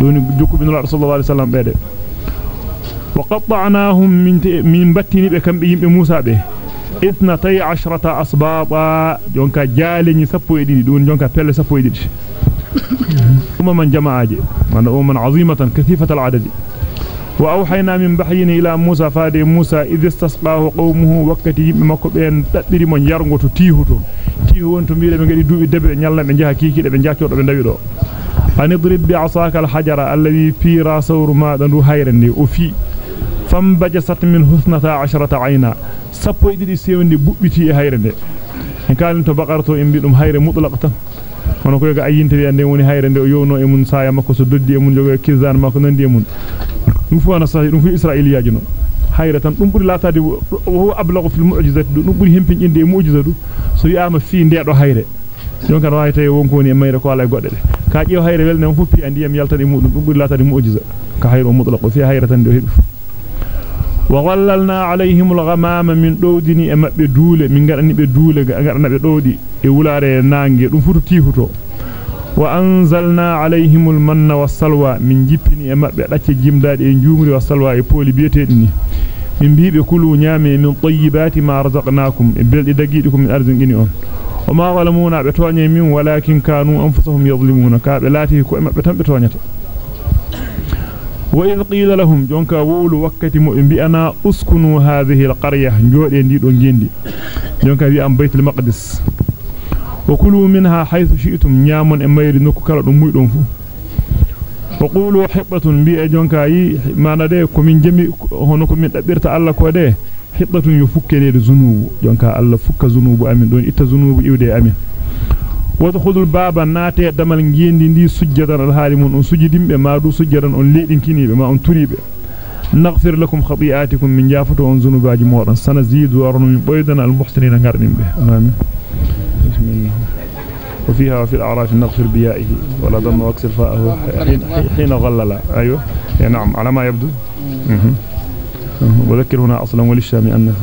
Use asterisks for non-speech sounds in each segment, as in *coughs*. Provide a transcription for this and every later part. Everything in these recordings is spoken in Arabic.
دوني جوكو بن الله صلى الله عليه وسلم بيد وقطعناهم من من بتيني بكم بيم موسى به اثنا تي عشرة أصباطا جونكا جالني سفو يديني دون جونكا بيلا سفو يديني أما من جماعي من أما عظيمة كثيفة العدد وأوحينا من بحيين إلى موسى فادي موسى إذ استسقاه قومه وكتي مكب أن تدري من يرغو تتيهوتو تيهو أنتم ميلا من قد يدوب الدبع نيالا من جهة كيكي لبن جاكي ورمن دبيدو فنضرب بعصاك الحجر الذي في راسور ما دندو هيرني وفي فانبجست من حسنة عشرة عينا. سبو يدري سيوني بؤبتي هيرني إن كان أنت بقرته إن بيدهم هير مطلقة. أنا كل يوم أيين تري عندي وني هير عندي يو نو إمون سايا ما كوسو دودي إمون جوجا كيزان ما كنن دي إمون نفوا أنا سايا نفوا إسرائيل ياجنو هير تام نبوري لا تادي وهو أبلغ في المعجزة. دو نبوري هم بين عندي المعجزة دو سوي أما في عندي أرو هير يوم كان رايته يوم كوني ما يركو على قدره ka jeew hayre welne on fuppi andi am yaltade mudum dum buri latade mu'jiza ka hayro mutlaq fi hayre tan do hebi وظللنا عليهم الغمام من دودني e mabbe duule min gadani be duule gadana be dowdi e wulare nange dum futu tihuto wa anzalna alayhim almanna wassalwa min jippini e mabbe dacce jimdaade e njumri wassalwa e poli bietedi ni min biibe kulu nyame min tayyibati ma razaqnakum e beldi dagidi ko min arzingini on kanu anfusuhum yadhlimuna ka be lati ko e mabbe tan be toñata وإذ قيل لهم جونكا وولو وقتي مو بأنا أسكنوا هذه القرية. جودي دي دون جندي جونكا بي أم بيت المقدس. وكلوا منها حيث شئتم. نوكو كلا دum muydon fu وقولوا حبة بي جونكا يي ما jemi hono ko min dabbirta Allah ko de hibbatun yu fukkede zunubu jonka Allah fukka zunubu amin don itta zunubu iwde amin wadkhulul baba naate damal ngendi ndi sujjadan alhaali mun on sujudimbe ma du sujjadan on leedinkinibe ma on turibe naghfir lakum khati'atikum min jafato on zunubaji modan sanazidu warnu min boydana almuhsinina ngarnimbe amin وفيها وفي الأعراف نغفر بيائه ولا ضم واكسر فاءه حين, غلل أيوه يعني نعم على ما يبدو وذكر هنا أصلا وللشام أن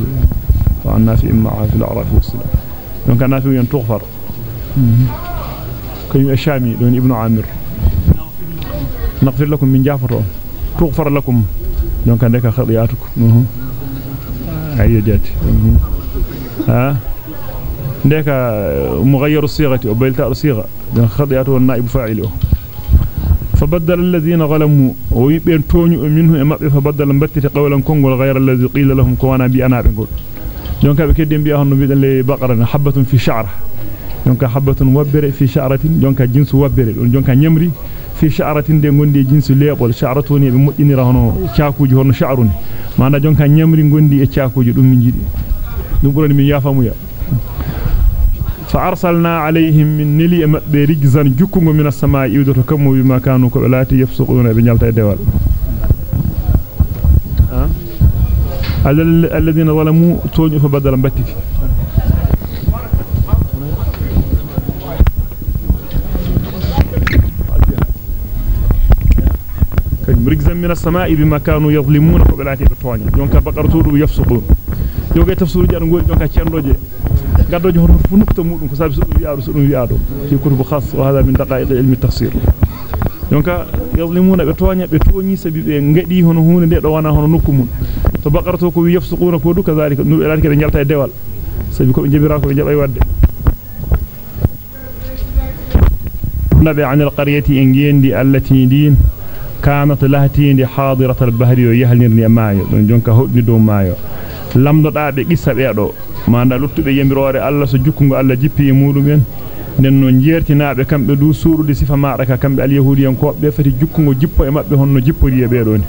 وعنا في إمعها في الأعراف والسلام يمكن أن أن تغفر. كيم الشامي دون ابن عامر. نغفر لكم من جعفر. تغفر لكم. دون كان ذلك خطيئاتكم أي جاتي ها؟ ذلك مغير الصيغة. وبيلتاء الصيغة. دون خطيئاته النائب فاعله. فبدل الذين ظلموا ويبين تونيو منه اما فبدل مبتت قولا كونغول غير الذي قيل لهم كوانا بي أنا بنقول دونك بكدين بي هون بيدن لي بقرة حبة في شعرة. دونك حبة وبرة في شعرة دونك جنس وبرة. دونك نيمري في شعرة دي غوندي جنس ليبول شعرتوني be moddinira hono ciakuji hono sha'runi manda jonka nyamri gondi e ciakuji dum min jidi dum burani min yafamuya فأرسلنا عليهم من نلي مبه رجزا جكونغو من السماء يودو كمو بما كانوا كبلاتي يفسقون بنيالتا دوال الذين ظلموا تونيو فبدل بتك. رجزا من السماء بما كانوا يظلمون كبلاتي بتواني يونكا بقرتو يفسقون. يوغي تفسير جار ngol jonka cendoje gaddojo hoto fu nukta mudum ko sabi so dum wi'ado so dum wi'ado fi kutubu khas wa hada min daqa'iq ilmi tafsir donc yazlimuna be tonya be toni sabi be ngadi hono hunde de do wana hono nokku mun to baqarto ko wi yafsuquna ko du kazalika nu be lanke be jalta e dewal sabi ko be jabira ko be jabay wadde nabi an alqaryati en gendi allati din kanat lahtindi hadirat albahri yahlirni maayo don jonka hoddi do maayo lamdoda be qissa be do manda luttube yemirore alla so jukkungo alla jippi e mudumen den non jertinaabe kambe du suurude sifa maada ka kambe al yahudiyan ko be fati jukkungo jippo e mabbe honno jippori e be doni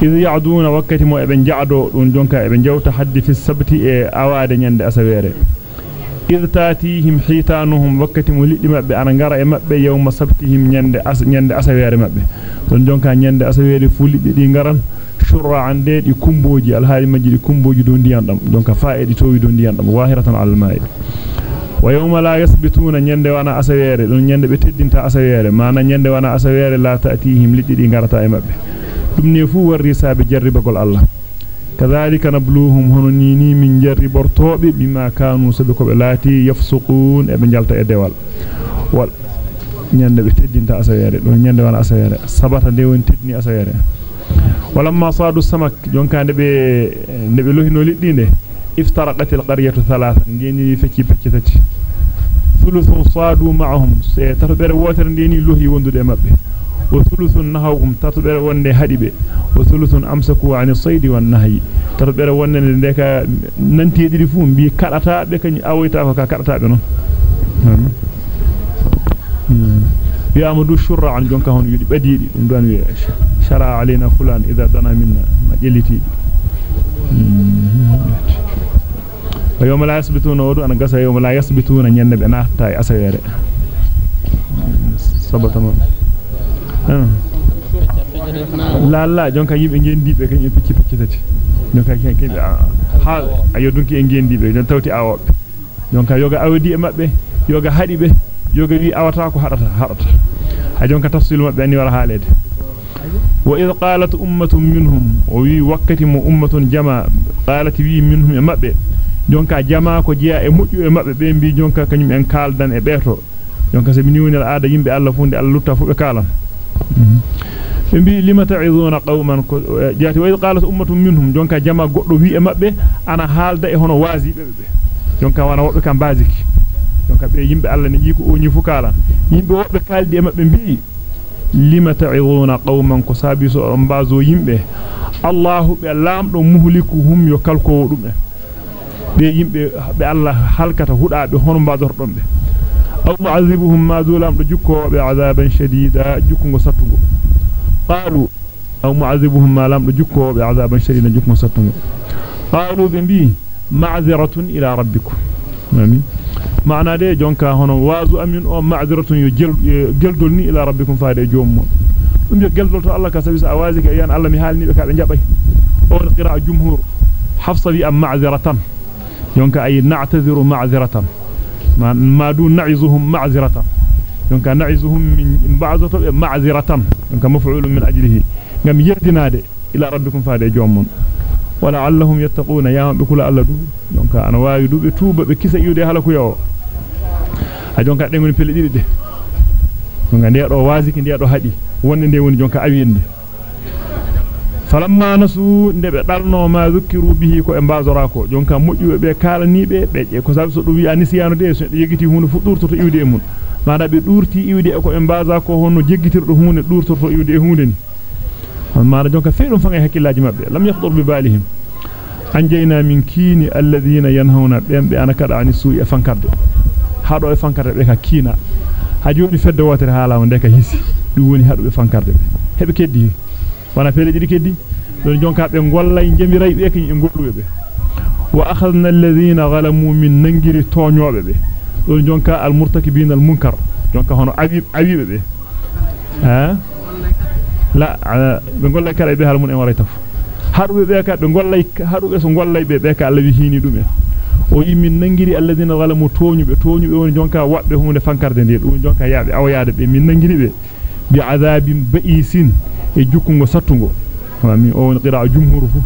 iz ya'duna wakati mo e be jaado don jonka e be jawta haddi fi sabti e awaade nyande asawere iz tatihim hitanuhum wakati mo liddi mabbe ana ngara e mabbe yawma sabtihim nyande as nyande asawere mabbe don jonka nyande asawere fu liddi di ngaran shur'an de di kumboji alhaali majji di kumboji do ndiyan dam donc faa'idi towi do ndiyan dam wahiratan al ma'i wa yawma la yasbituna nyande wana asawere don nyande be teddinta asawere mana nyande wana asawere la ta'tihim liddi di ngarata e mabbe كذلك نبلوهم هنونيني من جري برطوب بما كانوا سبكوا بلاتي يفسقون. أبن جلتا ادوال إيه وال نيان دبي تدينتا أسياري. دو نيان دوان أسياري. سباتا ديون تدني أسياري. ولما صادوا السمك جون كان دبي نبي لوهينو ليدي افترقت القرية ثلاثة نيني فتي فتي ثلث صادوا معهم. سيتربر ووتر نيني لوهي وندو دي مابي وثلث نهاهم تربر ون هديبة. وثلث أمسكوا عن الصيد والنهي. تربر ون ديكا ننتي ديدي فوم بي كاداتا بك أويتا فكا كاداتا بنو يا أمدو شرع عن جونكا هون يدي بديدي دون دان شرع علينا فلان إذا دنا منا. ما جليتي ايوم لا يثبتون ود أنا غسا يوم لا يثبتون ننبه ناتاي اسويره صبتمه la la jonka yimbe ngendibe kany picci picci tati jonka ken ken ha ayo dunki en ngendibe don tawti awobe jonka yoga awdi e mabbe yoga hadibe yoga wi awata ko hadata hadata hajonka tafsil mabbe ani wara halede wa id qalat ummatun minhum wa wi wakati mu ummatun jama qalat wi minhum e mabbe jonka jama ko jiya e mujju e mabbe be mbi jonka kanyum en kaldan e beeto jonka se miniwonel aada yimbe alla funde alla lutta fu be kalan be mbi lima ta'izuna qauman jati wa qalat ummatun minhum jonka jama goddo wi e mabbe ana halda e hono wazi be be jonka wana wobbe kam baziki jonka be yimbe alla ne jiko o nyifu kala yimbe wobbe kaldi e mabbe bi lima ta'izuna qauman ko sabiso on yimbe Allahu be lamdo muhlikuhum yo kalko dum e be yimbe be alla halkata hudaabe hono bazordon be do jukko be azaban shadida jukko sattugo qalu be bi ma'ziratun ila rabbikum amin maana de jonka hono waazu amin o ma'ziratun yo geldol ni ila rabbikum faade joommo dum yo geldol to Allah ka sabi sa awazi ka yan Allah mi halni be ka be jabay o qira'a jumhur hafsa bi am ma'ziratan jonka ay na'taziru ma'ziratan ma ma du na'izuhum ma'ziratan jonka na'izuhum min ba'datu ma'ziratan jonka maf'ulun min ajlihi ngam yerdinaade ila rabbikum faade joommo ولعلهم يتقون يا بكل الله دو دونك أنا دو kisa yude halaku yo a jonka de ngoni pelle didi de donga de do wasiki de do hadi wonde de woni jonka awinde falamma nasu nde be dalno ma zukiru bihi ko e mbazora ko jonka mojjube be kalanibe be je ko sabi so dum wi anisiyano de so yegiti hunde fu durtoto iwde e mun mada be durti iwde e ko e mbaza ko honno jeggitirdo hunde durtoto iwde e hunde ni mara jonka feedum fanga hakkilaji mabbe lam yakhdur bi balihim anjayna min kini alladhina yanhauna bembe ana kada ani su'i e fankarde hado e fankarde be ka kina ha joni fedde wotere hala wonde ka hisi dum woni hado be fankarde be hebe keddi wana fele didi keddi don jonka be gollay jemiray be kany e gollube be wa akhadna alladhina zalamu min nangiri toñobe be don jonka al murtakibin al munkar jonka hono awib awibe be ha la be gollay kala be hal mun en waray taf haɗuɓe ɓe ka ɓe gollay haɗuɓe so gollay ɓe ɓe ka Allah hini ɗum en o yimmin nangiri alladina zalamu tooñuɓe tooñuɓe woni jonka waɓɓe hunde fankarde nde ɗum jonka yaaɓe awoyaade ɓe min nangiri ɓe bi azabin ba'isin e jukkungo sattungo min o woni qira'a jumhur fu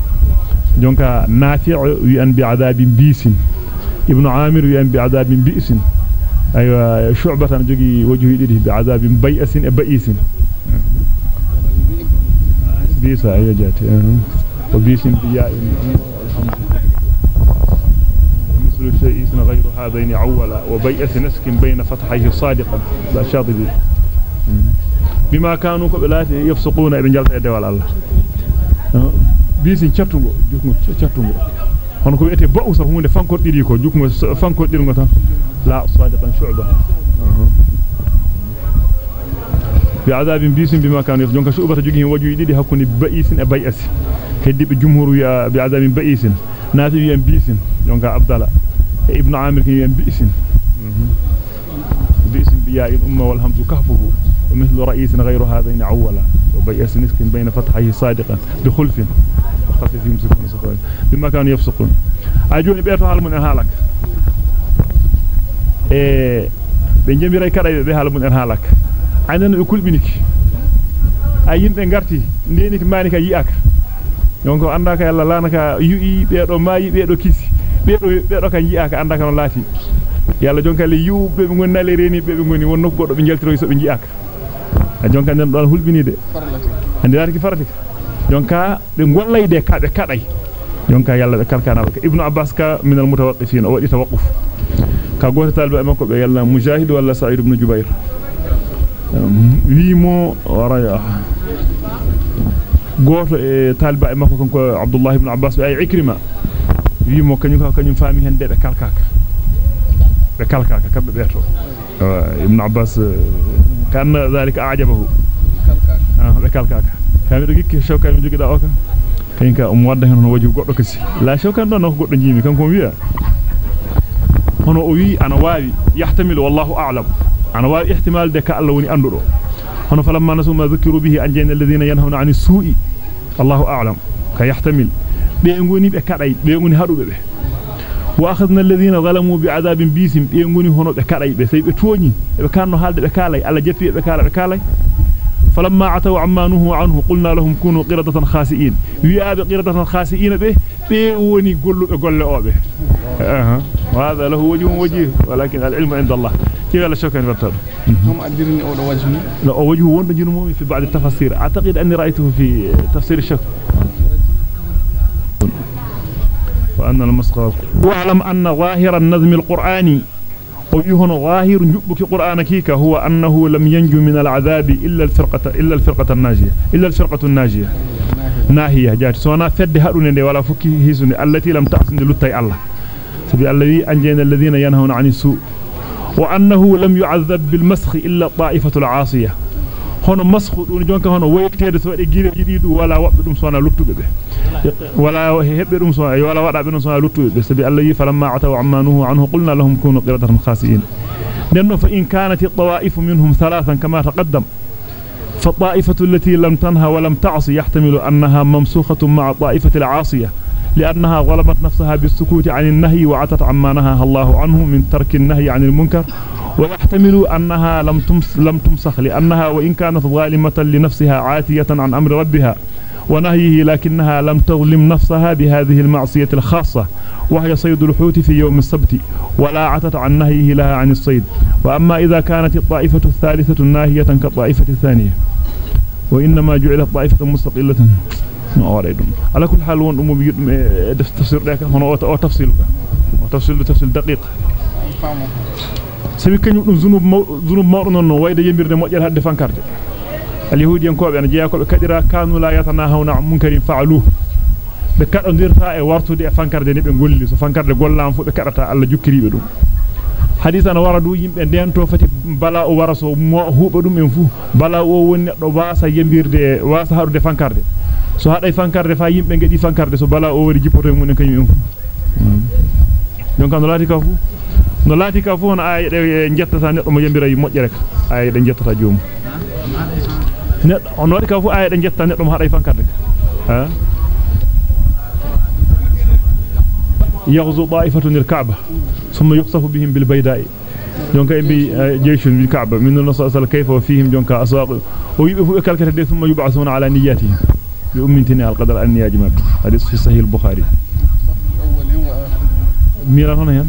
jonka nafi' wi an bi azabin bisin ibnu amir wi an bi azabin bisin aywa shu'batan jogi wajhu didi bi azabin bai'asin e ba'isin bisa ayo jati وبيس بياء مثل شيء غير هذين عولا وبيئة نسك بين فتحيه صادقا لا شاطبي بما كانوا قبلات يفسقون ابن جلت ادوا الله أه؟ بيسن تشاتوغو جوكو تشاتوغو هنكو إيتي باو سا هوند فانكور ديري كو جوكو فانكور ديرو تان لا صادقا شعبه أه؟ في عذاب بيسن بما كانوا يفسقون. شعبة جوغي وجو ديدي حكوني بايسن بايس كدي بجمهور يا بعذاب بايسن ناتي يم بيسن جونكا عبد الله ابن عامر يم بيسن أه. بيسن بيا ان امه والحمد كهفه. مثل رئيس غير هذين أولا وبيأس نسك بين فتحه صادقا بخلف. وخفف يمسكون سخوين بما كانوا يفسقون. أجوني بيرتها المن إرهالك بين جنبي رأي كرأي بيها المن إرهالك عندنا أكل بنك. أين تنقرتي لينك مانك يأك يونكو عندك يلا لانك يؤي بيرو ماي بيرو كيسي. bedo bedo kan yiaka andaka no lati yalla jonkali yu be ngonnali reni be ngoni wonno goddo be jeltiro so be jiaka jonka den don hulbini de andi darki farati jonka be gollayde ka be kaday jonka yalla be kalkana be ibnu abbas ka min al mutawaqqifin o wadi tawaqquf ka goto talbe makko be yalla mujahid wala sa'id ibn jubair wi mo waraya goto e talba e makko kanko abdullah ibn abbas be ay ikrima wi mo kanyum ka kanyum fami hen de be kalkaka be kalkaka kambe beto ibn abbas كان ذلك أعجبه؟ كالكاكا آه، كان يجيك شوكا من جيك داوكا كان يجيك شوكا من جيك داوكا لا شوكا من جيك داوكا كان كم هنا أوي أنا واي يحتمل والله أعلم. أنا واي احتمال ده كألوني أندره هنا فلما نسوا ما ذكروا به أنجين الذين ينهون عن السوء الله أعلم. كيحتمل. بيقوني بكرعي بيقوني هارو بيه be ngoni be kaday be ngoni hadube be kaday be sey be toñi be kanno halde be kalay alla jetti be kala be kalay فلما عتوا عما نهوا عنه قلنا لهم كونوا قردة خاسئين. ويا بقردة خاسئين به بي وني قولوا قول اوبه أها. وهذا له وجه وجيه ولكن العلم عند الله. كيف لا شك أن برتر هم ادرني أو وجه لا وجه وند جنومي في بعض التفاسير أعتقد أني رأيته في تفسير الشك. وأن المسخر واعلم أن ظاهر النظم القرآني. ويهن ظاهر جبك قرآن كيك هو أنه لم ينجو من العذاب إلا الفرقة إلا الفرقة الناجية إلا الفرقة الناجية. ناهية جات سوانا فد هارون ولا فكي هيسون التي لم تحسن لتي الله. سبي الذي أنجينا الذين ينهون عن السوء. وأنه لم يعذب بالمسخ إلا الطائفة العاصية. Hono masxu dun jonka hono woytede so wadi gire jididu wala wabbe dum sona luttube be wala hebbe dum so wala wada be dum sona luttube be sabi allah yi falamma ataw ammanuhu anhu qulna lahum kunu qiradatan khasiin denno fa in kanat at-tawa'if minhum thalathan kama taqaddam فالطائفة التي لم تنهى ولم تعصي يحتمل أنها ممسوخة مع الطائفة العاصية لأنها ظلمت نفسها بالسكوت عن النهي وعتت عما نهاها الله عنه من ترك النهي عن المنكر ويحتمل أنها لم تمس لم تمسخ لأنها وإن كانت ظالمة لنفسها عاتية عن أمر ربها ونهيه لكنها لم تظلم نفسها بهذه المعصية الخاصة وهي صيد الحوت في يوم السبت ولا عتت عن نهيه لها عن الصيد. وأما إذا كانت الطائفة الثالثة ناهية كالطائفة الثانية وإنما جعلت طائفة مستقلة. على كل حال وان أمو بيجد تفسير ذلك هنا أو تفصيل وتفصيل تفصيل دقيق. Sabi kanyum dum zunub zunub mawdo non no wayde yembirde mojjal hadde fankarde al yahudiyan ko be na jeya ko be kadira kanu la yatanahawna munkarin fa'alu be kadondirta e wartude e fankarde ne be golli so fankarde gollam fu be kadata alla jukkiribe dum hadith ana waradu yimbe dento fati bala o waraso mo huuba dum en fu bala o woni neddo wasa yembirde wasa harude fankarde so haday fankarde fa yimbe ngedi fankarde so bala o wari jippoto mun kanyum en fu donc an lati ka fu no laati ka fu on ay de jettata neddo mo yembira mojjere ka ay de jettata joomu neddo on wadi ka fu ay de jetta neddo mo haday fankarde ha? يغزو طائفة الكعبة ثم يقصف بهم بالبيداء جونكا بي جيش بالكعبة من النصر صلى كيف وفيهم جونكا أسواق ويبقوا كالكتة ثم يبعثون على نياتهم بأمتنا القدر أن يجمع حديث في صحيح البخاري ميرا هنا يعني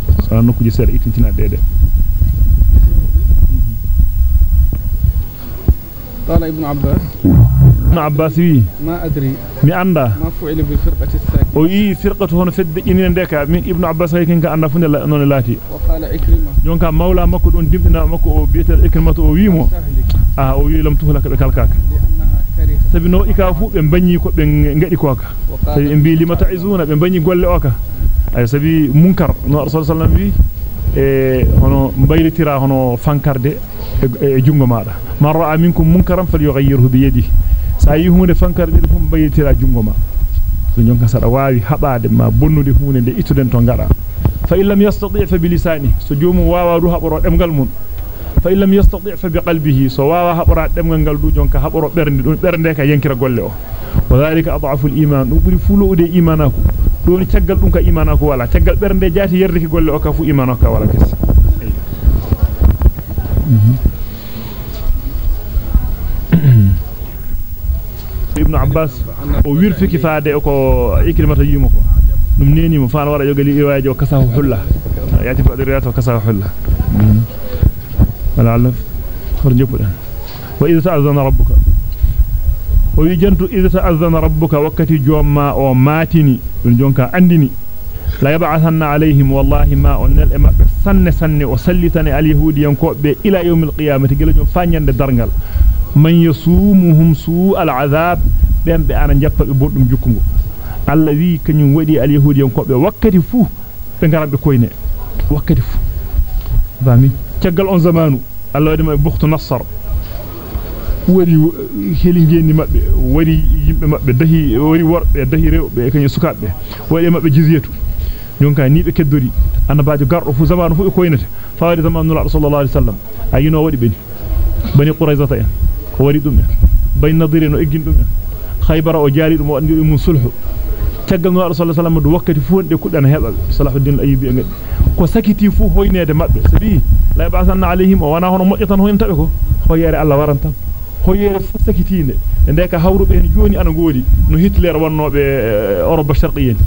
sana nokkuji seeda itintina dede قال ابن عباس ابن عباس وي ما أدري mi anda ما فعل o yi firqatu hono fedde inine ndeka min ibnu abbas hay kinka anda funde non laati وقال إكرمة jonka mawla makko don dimbina makko o biyetel ikrimatu o wimo تهلك ah o wi lam tuhlaka be kalkaka لأنها كرهت sabi no ika fu be banyi ko be ngadi koka sabi وقال en bi limata izuna be banyi golle ay sabi munkar no rasul sallallahu alaihi e hono mbayritira hono fankarde e- e jungo maada man ra'a minkum munkaran falyughayyirhu bi yadihi sa yi hunde fankarde fu mbayritira jungo ma so jonka sada waawi habade ma bonnude hunde de ituden to ngada fa illam yastati' fa bilisani so joomu waawa du haboro demgal mun fa illam yastati' fa biqalbihi so waawa habora demgal ngal du jonka haboro bernde dum bernde ka yankira golle o وذلك أضعف الإيمان. نبري فلو دي إيمانك. دوني تقل دونك إيمانك ولا. تقل برند جاتي يرفي قول لأكفو إيمانك ولا كس *clears throat* ابن عباس ويرفي كفادي أكو إكلمة يومك نمنيني مفان ولا يقلي إيواجي وكساه حلة. ياتي بعد الرياضة وكساه حلة. ولا علف خرجي بلا وإذا تأذن ربك. Hor jopudan wa idha ta'azzana rabbuka o wakati jomma o matini dun jonka andini la yab'athanna alayhim wallahi ma onnal e mabbe sanne sanne o sallitani al yahudiyan ko be ila yawmil qiyamati gelo jom fanyande dargal man yasumuhum su al azab bembe ana jappa be boddum jukkungo Allah wi kanyum wadi al yahudiyan ko be wakkati fu be ngarambe koyne wakkati fu bami tiagal on zamanu Allah wadi ma bukhtu nassar wari heli ngeeni mabbe wari yimbe mabbe dahi wari worbe dahi rewbe kany sukaabe wadi mabbe jizyatu jonka ni be keddori annabaajo gardo fu zamanu fu e koynete faade zamanu sallallahu alaihi wasallam ayino wadi beni bani quraizata en ko wari dum en bay nadire no eggin dum en khaybara o jaari dum o andi dum sulhu taggal no sallallahu alaihi wasallam du wakkati fu wonde kudana heba salahuddin ayyubi en ko sakiti fu hoynede mabbe sabi la ba'athanna alaihim wa wana hono mojjatan hoyn tabe ko hoyere Allah warantan hoyere fu sakitinde ende ka hawrube en joni ana godi no hitler wonnobe europe sharqiyyen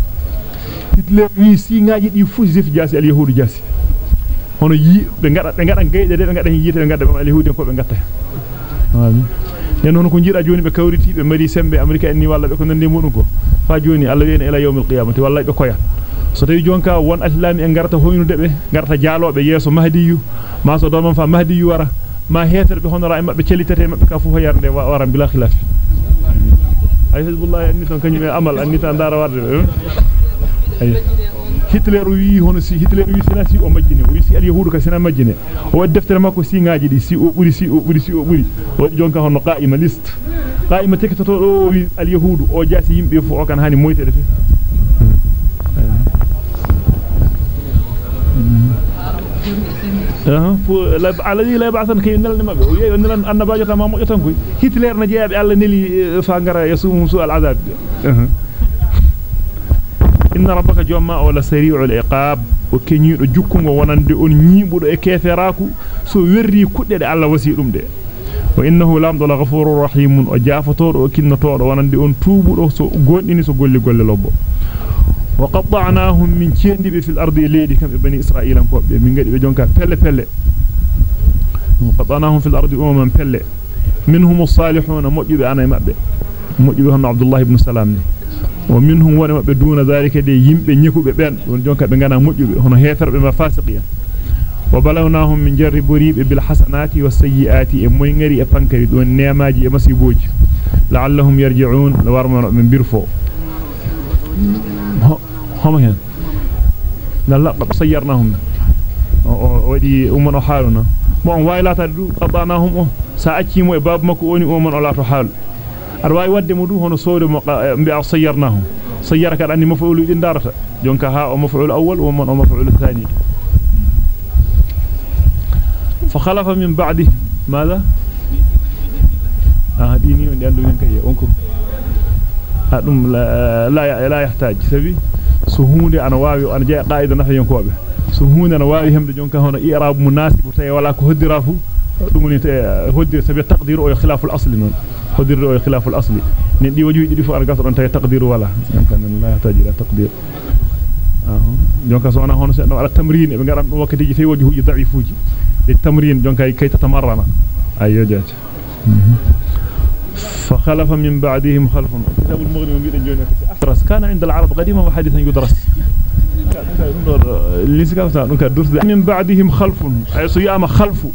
hitler wi singaaji di fu jasi al yahudu jasi hono yi be ngada be ngada geyde de be ngada yite be ngada al yahudu ko be ngatta amin nen hono ko jira joni be kawriti be mari sembe amerika en ni walla be ko nande mudum ko fa joni alla wen ila yawmil qiyamati walla be koya so tawi jonka won islami en garta hoynude be garta jaalobe yeso mahdiyu ma so do man fa mahdiyu wara ma heter be honora e mabbe celitete mabbe ka fu hoyarde wara bila khilaf ay hizbullah en ni ton kanyum e amal an ni tan dara warde ay Hitler wi hono si Hitler wi sina si o majjine wi si al yahudu ka sina majjine o wad deftere makko si ngaaji di si o buri si o buri si o buri o jonka hono qa'ima list qa'ima tekito do wi al yahudu o jaasi yimbe fu o kan hani moytede fe aha fu la alladhi la yab'athan kay nal mabbe o yeyo nal annabajo ta ma mo jotan koy Hitler na jeyabe alla neli fa ngara yasum su al azab inna rabbaka jomma wala sari'ul iqab o kenyido jukkungo wonande on nyibudo e keferaku so werri kudde de Allah wasi dum de wa innahu lamdu la ghafurur rahim o jafatodo o kinnotodo wonande on tubudo so gondini so golli golle lobbo وقطعناهم من كيندي في الأرض ليدي كم ابن إسرائيل من قد بجونكا فل فل وقطعناهم في الأرض أوما فل منهم الصالحون مؤجب أنا مأبي مؤجب أنا عبد الله بن سلام. ومنهم وأنا مأبي دون ذلك دي يمب نيكو ببين ونجونكا بنغانا مؤجب. هنا هيثر بما فاسقيا. وبلوناهم من جر بريب بالحسنات والسيئات. مينغري أفنكري دون نيماجي مسيبوج. لعلهم يرجعون. لورمنا من بيرفو Mm-hmm. هم هنا لا لا صيرناهم ودي أمنا حالنا ما أن وايلا تدو قطعناهم سأتي مو باب ما كوني أمنا على حال أرواي ود مدو هنا صور ما صيرناهم صيرك أني مفعول إن دارته جونك ها مفعول أول ومن مفعول الثاني فخلف من بعده ماذا aha dini on dandu nyankaye onko hadum la la la yahtaj sabi so hunde ana wawi ana jey qaida nafa yankobe so hunde ana wawi hemde jonka hono i'rab munasib tay wala ko hoddira fu dum ni hoddir sabi taqdir o khilaf al asl non hoddir o khilaf al asl ni di wajuji di fu ana gaso don tay taqdir wala jonka la yahtaj ila taqdir jonka so ana hono se ala tamrin be ngaram dum wakkati fi wajuji da'ifuji li tamrin jonka kay tatamarrana ayo jati فخلف من بعدهم خلف. كتاب المغني وميد جونك أحرس كان عند العرب قديما وحديثا يدرس. من بعدهم خلف. أي صيام خلف.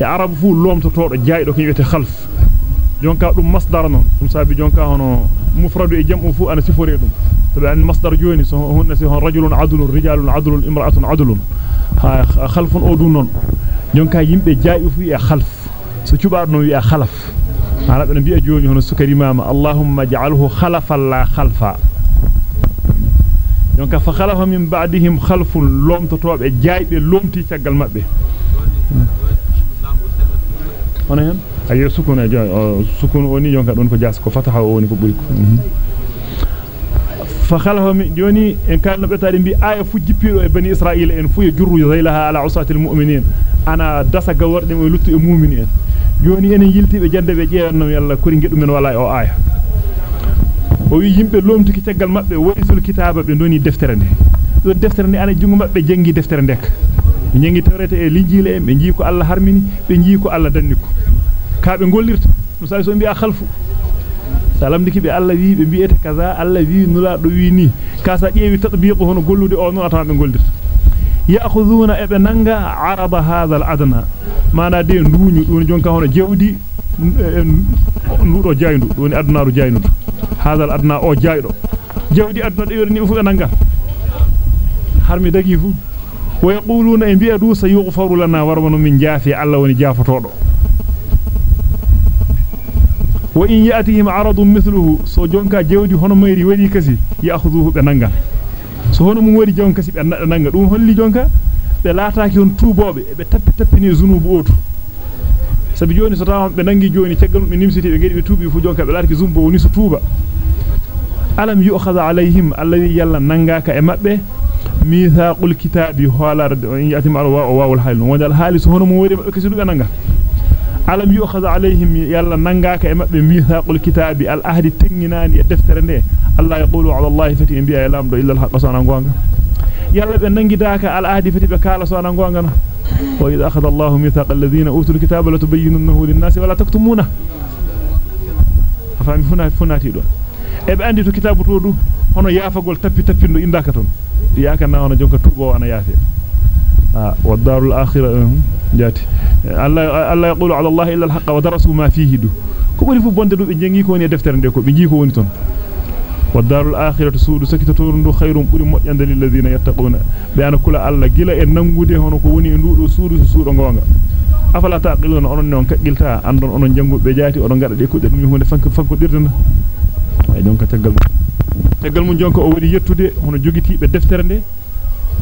العرب فو لوم تطور جاي دو كيوتي خلف. جونكا دوم مصدر نون سابي جونكا هونو مفرد ana sifore dum sabi an masdar joni so hunna si hon rajulun adlun rijalun adlun imra'atun adlun ha khalfun o dun non jonka yimbe jaabi fu e khalf so cubaado no e ana be bi'a joni hono sukari mama allahumma ij'alhu khalafan la khalfa jonka fa khalafa min ba'dihim khalfun lomtotobe jaaybe lomti tagal mabbe ona hen ayo sukuna sukun woni jonka don ko jas ko fataha woni ko buri ko fa khalafa min joni en kalno betade bi aya fu jippiro e bani israila en fu yajru zailaha ala usati almu'minin ana dasa gaworde mo luttu e mu'mini en joni enen yiltibe jande be jeewanno yalla kori ngedumen wala o aya o wi yimbe lomtuki tagal mabbe warisul kitaba be doni deftere nde do deftere nde ana jungo mabbe jangi deftere ndek be jangi tawrete e linjile be ji ko Allah harmini be ji ko Allah danni ko kaabe gollirta no sai so mbi'a khalfu salam diki be Allah wi be bi'ete kaza Allah wi nula do wi ni kasa ƴeewi tatbiqu hono gollude o non atan be gollirta ya'khudhuna e be nanga arada hadha al-adna mana de nduñu dun jonka hono jewdi ndudo jayndu doni adnaaru jaynu hadha al-adna o jaydo jewdi adna de yorni fu be nanga harmi dagi fu wa yaquluna in bi'adu sayughfaru lana warwanu min jafi Allah woni jafotodo wa in ya'tihim 'aradun mithluhu so jonka jewdi hono mayri wadi kasi ya'khudhuhu be nanga so hono mum wadi jonka si be nanga dum holli jonka be laataaki on tuubobe be tappi tappini zunubu otu sabi joni so taw be nangi joni ceggal be nimsiti be ngedi be tuubi fu jonka be laataki zumbo woni so tuuba alam yu'khadha alayhim alladhi yalla nangaka e mabbe mithaqul kitabi holarde on yatim al wa wawul hal wonal halis hono mum wadi kasi du be nanga alam yu'khadha alayhim yalla nangaka e mabbe mithaqul kitabi al ahdi tinginani e deftere nde Allah yaqulu ala Allah fati biya ya lamdo illa al haqq sana gonga kala sana gonga na wa idha akhadha Allah mithaqa alladhina utul kitaba la tubayyinunahu lin nasi wa la taktumuna afami funa funati do e be andi to kitabu to du hono yaafagol tappi tappindo indaka ton yaaka na hono jonka tubo ana yaafe والدار الآخرة جاتي الله الله يقول على الله إلا الحق ودرسوا ما فيه دو كبري فو بوند دو بنجي كو ني دفتر jiko woni ton والدار الآخرة سود سكت تورندو خير أمور مؤيان دليل الذين يتقون. بأن كل ألا قيلة ننغودي هنو كووني نورو سود سود نغوانغ أفلا تاقلون أنه أنك قلتا أنه أنه جنغو بجاتي أنه قرد يكود يهون فنك فنك ديرتنا أي دونك تقل تقل من جنك أولي يرتو دي هنو جوغيتي بدفترن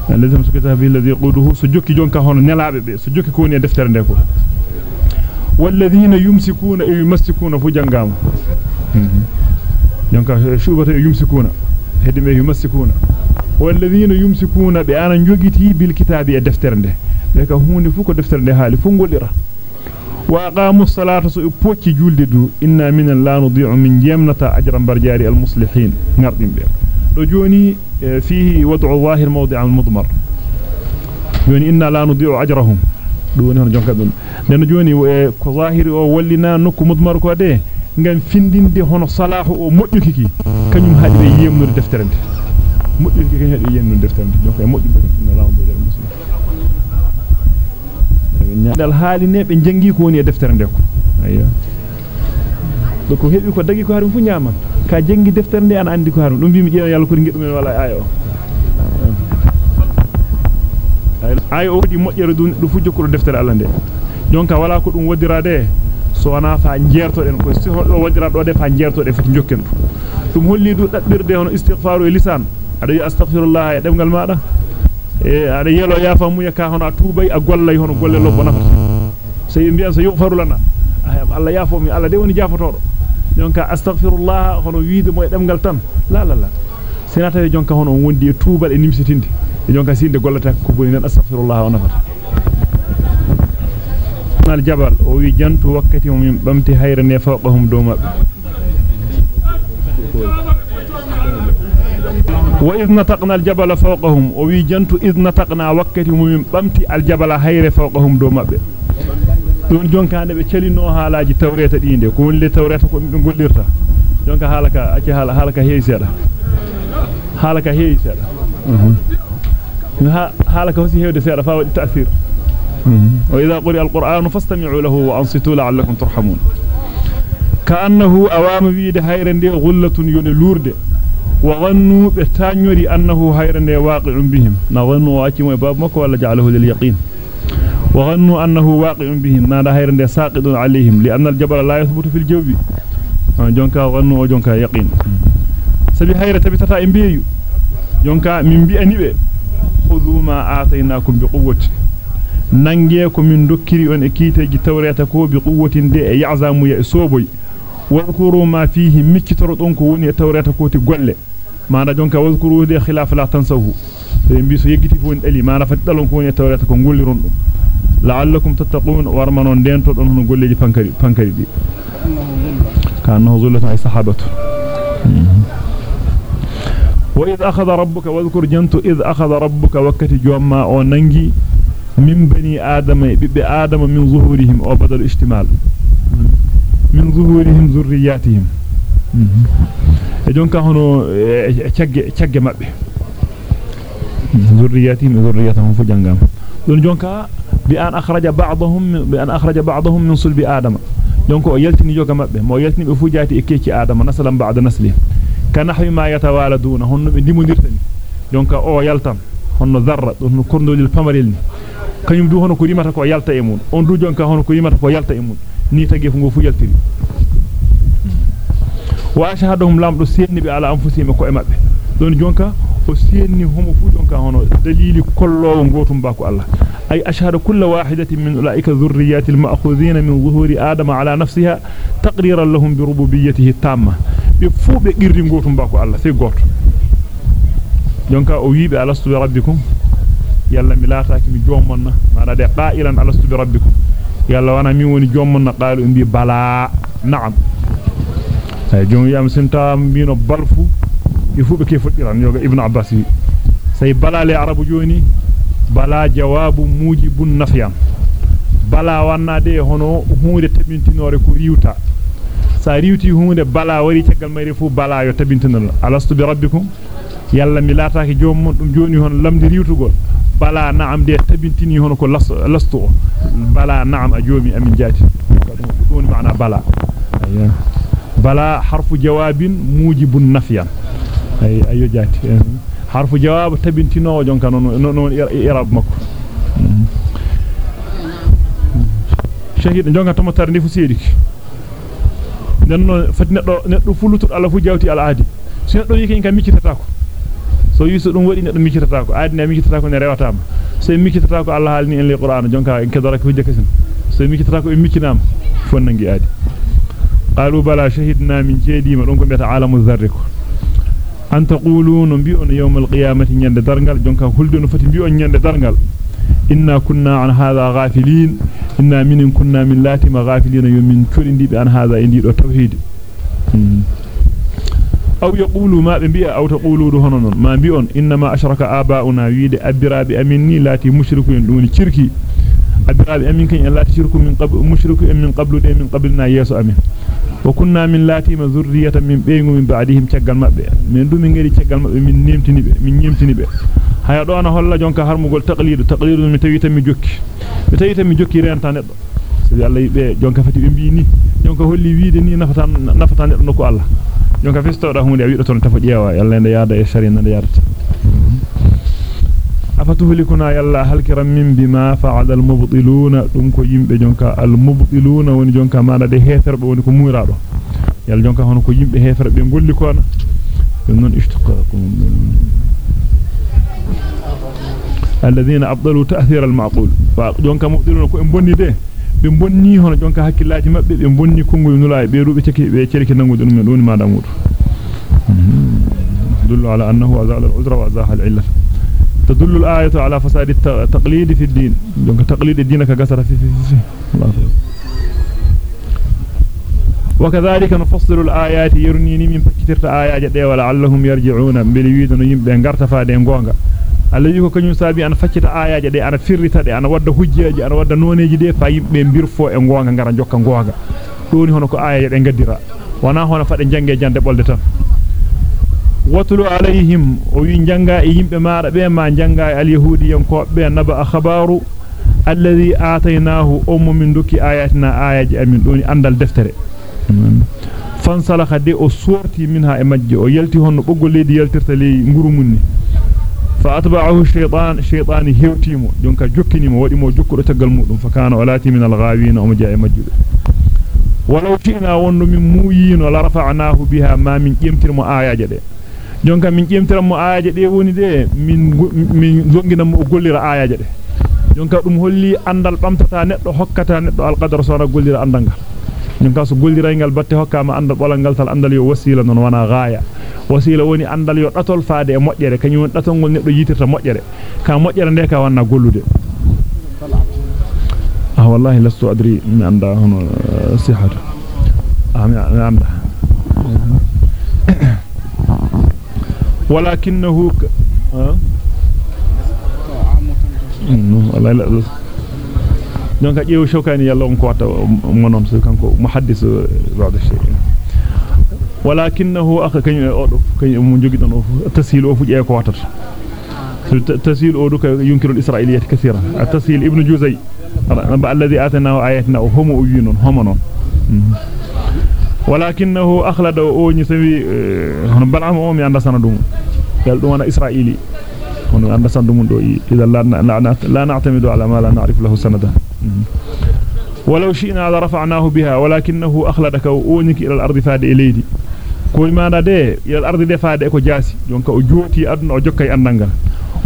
يعني لازم سكتها بي الذي قوده سجوكي جنك هنو نلعب بي سجوكي كوني دفترن دي والذين يمسكون يمسكون فجنغام يوم كشوبة يمسكونا هدم يمسكونا والذين يمسكونا بأن يجتي بالكتاب الدفترن ده لك هون فوق الدفترن ده هالفون قلرا وأقام الصلاة سيبوكي جول دو إنا من لا نضيع من جمنة أجرا برجاري المصلحين نردين بيه رجوني فيه وضع الله الموضع المضمر يعني إنا لا نضيع أجرهم دون هنا جنكدون ngam findinde hono salahu o modjukiki kanyum hadi be yemnude deftere nde. Modjukiki kanyum hadi yemnude deftere nde. Jonka modju be inna la nudhi'u al-muslimin dal haali ne be jangi ko woni e deftere ko. Ayyo. Do ko hebi ko dagi ko harum fu nyama ka jangi deftere nde an andi ko harum dum bimi jeewa yalla ko ngedum en wala ayo ayo o. Di mojjere dun do fu jokkuro deftere Allah nde. Wala ko dum wodirade so wana fa jerto den ko si do wodira do de fa jerto de fati jokken dum holli du dabbirde hono istighfaru e lisan ada astaghfirullah e demgal maada e ada yelo ya famu ya ka hono tuubay a gollay hono golle lobbo nafata sey mbiyan so yughfaru lana Allah yafo mi Allah de woni jafotodo jonka astaghfirullah hono wiide mo e demgal tan la la la senata e jonka hono wondi e tuubal e nimsitinde e jonka sinde gollata ko boni nan astaghfirullah o nafata فأخذنا الجبل ويجنت وقتي ومن بمتي هير فوقهم دوما وإذ نطقنا الجبل فوقهم ويجنت إذ نطقنا وقتي ومن بمتي الجبل هير فوقهم دوما دون جون كان بيشلي نو هالا جي توريتا دين دي كون لي توريتا كون بيقوليرتا جون كهالكا أكي هالا هالكا هي سيدا هالكا هي سيدا ها هالكا هو سيهو دي سيدا فاو التأثير idha quri alquran fastami'u lahu wa ansitu la'allakum turhamun ka'annahu awama wiide hayrende ghullatun yone lurde وظنوا بتانيوري أنه هيرن واقع بهم. نظنوا واكم باب مكو ولا جعله لليقين. وظنوا أنه واقع بهم. نادا هيرن ساقط عليهم. لأن الجبل لا يثبت في الجو. جونكا ظنوا وجونكا يقين. سبي هيرة بتتا إمبيريو jonka min bi'ani be khudhu ma atainakum bi quwwati nange ko min dokkiri on e kiiteji tawreta ko bi quwwatin de e ya'zamu ya soboy wadhkuru ma fihi mikkitoro don ko woni e tawreta ko ti golle mana jonka wadhkuru de khilaf la tansahu be mbi so yeggiti fu en dali mana fati dalon ko woni e tawreta ko golliron dum la'allakum tattaqun warmanon dento don hono golleji pankari pankari di كأنه ظلة أي صحابته وإذ أخذ ربك واذكر جنت إذ أخذ ربك وكت جوما أو ننجي من بني آدم بآدم من ظهورهم أو بدل اشتمال من ظهورهم ذرياتهم jonka hono ciagge ciagge mabbe ذرياتهم ذرياتهم fu jangam don jonka bi an akhraja ba'dahum bi an akhraja ba'dahum min sulbi adama donc o yaltini joga mabbe mo yaltini be fu jaati e kecci adama nasalan ba'da nasli kana hayma yatawaladuna honno be dimondirtani donc o yaltan honno zarra don kordolil pamarel ni kanyum du hono ko rimata ko yalta e mun on du jonka hono ko rimata ko yalta e mun ni tagi fu go fu yaltiri wa ashhaduhum lamdo senni be ala anfusihim ko e mabbe don jonka o senni homo fu jonka hono dalili kollowo gotum ba ko Allah أي أشهد كل واحدة من أولئك الذريات المأخوذين من ظهور آدم على نفسها تقريرا لهم بربوبيته التامة بفو بقرر قوتهم باكو الله سي قوت يونكا أويب ألست بربكم يلا ملاتاك من جومنا ما دي قائلا ألست بربكم يلا وأنا ميوني جومنا قالوا إنبي بلا نعم جون يام سنتا مينو بلفو يفو بكيف ابن عباس سي بلا لي عرب جوني bala jawabu mujibun nafyan bala wannade hono huunde tabintinore ko riwta sa riwti huunde bala wari tagal mayre fu bala yo tabintinol alastu bi rabbikum yalla mi lataaki joomon dum joni hon lamdi riwtugol bala na'am de tabintini hono ko lastu bala na'am a joomi amin jati dum maana bala bala harfu jawabin mujibun nafyan ay ayo jati harfu jawab tabintino jonka non non irab makko shahid jonka tomotar ni fu sediki nenno fati neddo neddo fulutu ala fu jawti ala adi so neddo yiki en kam miccitata ko so yiso dum wadi neddo miccitata ko adi ne miccitata ko ne rewatama so miccitata ko Allah halni en li qur'an jonka en kedora ko hujja kasin so miccitata ko en miccinama fon nangi adi qalu bala shahidna min jeedima don ko beta alamu zarri ko an taquluna bi on yawm al-qiyamati nyande dargal jonka hulduno fati bi on nyande dargal inna kunna an hadha ghafilin inna min kunna min latima ghafilina yumin turindi bi an hadha indi do tawhid hono non ma bi on inna ma ashraka aba'una wiide abirabi aminni lati mushriku en duni cirki abirabi amin kan lati shirku min qabl mushriku min qablu de min qablina yeso amin wa kunna min latima zurriyatan min beengu min ba'dihim caggal mabbe min dum min ngari caggal mabbe min nemtini be min nyemtini be haya do ana holla jonka harmugol taqlidu taqlidu mi tawi tan mi jokki mi tawi tan mi jokki renta neddo e ta'thir al-ma'qul fa jonka mubtiluna ko en bonni de be bonni hono jonka hakkilaaji mabbe be bonni kongol nulaa be rube ceki be cerki nangude dum don ma damudo dullu ala annahu azala al-uzra wa azaha al-illa تدل الآية على فساد التقليد في الدين دونك تقليد الدين كغسر في في في الله وكذلك نفصل الآيات يرنيني من فكترت آيات دي ولعلهم يرجعون بلويدن يمبه غارتا فادي غونغا Allah yiko kanyum sabi ana faccita ayaje de ana firrita de ana wadda hujjaji ana wadda noneji de fa yimbe birfo e gonga ngara jokka gonga doni hono ko ayaje de gaddira wana hono fade jange jande bolde tan watlu alayhim o wi janga e yimbe maada be ma janga e alyahudi yankobe naba khabaru alladhi atainahu ummu min duki ayatina ayaji amin doni andal deftere fansalakha de o sorti minha e majje o yalti honno boggol leedi yaltirta ley nguru munni فأتبعه الشيطان الشيطان هيوتيمو جونكا جوكينيمو وديمو جوكو تغال مودوم فكان ولاتي من الغاوين ام جاي مجد. ولو شئنا ون من موين لرفعناه بها ما من جيمتر مو اياج دي جونكا من جيمتر مو اياج دي وني دي من من زونغينا مو غولير اياج دي جونكا دوم هولي اندال بامتا نيدو هوكاتا نيدو القدر سونا غولير اندانغال jonka so golliray ngal batte hokkama andal bolal ngal tal andal yo wasila non wana gaaya wasila woni andal yo datol faade e mojjere kanyum datol ngol neddo yitirta mojjere ka mojjere de ka wanna gollude ah wallahi lastu adri mi anda hono sihhatu ah mi anda ولكنه. ها والله لا دونك جيو شوكاني يلا اون كوتا مونون سو كانكو محدث بعض الشيء ولكنه اخ كان اودو كان مو جوغي دون تسهيل أو فجي كو واتات تسهيل اودو ينكر الاسرائيليات كثيرا التسهيل ابن جوزي الذي اتناه اياتنا هم وينون هم ولكنه أخلد أوني سوي هن بلعم أومي عند سندوم قال دوم أنا إسرائيلي هن عند سندوم دو إذا لا لا نعتمد على ما لا نعرف له سندا ولو شئنا لرفعناه بها ولكنه أخلدك وأونك إلى الأرض فاد إليدي كوي ما ندى إلى الأرض دي فاد إكو جاسي جونك أجوتي أدن أجوكي أننغل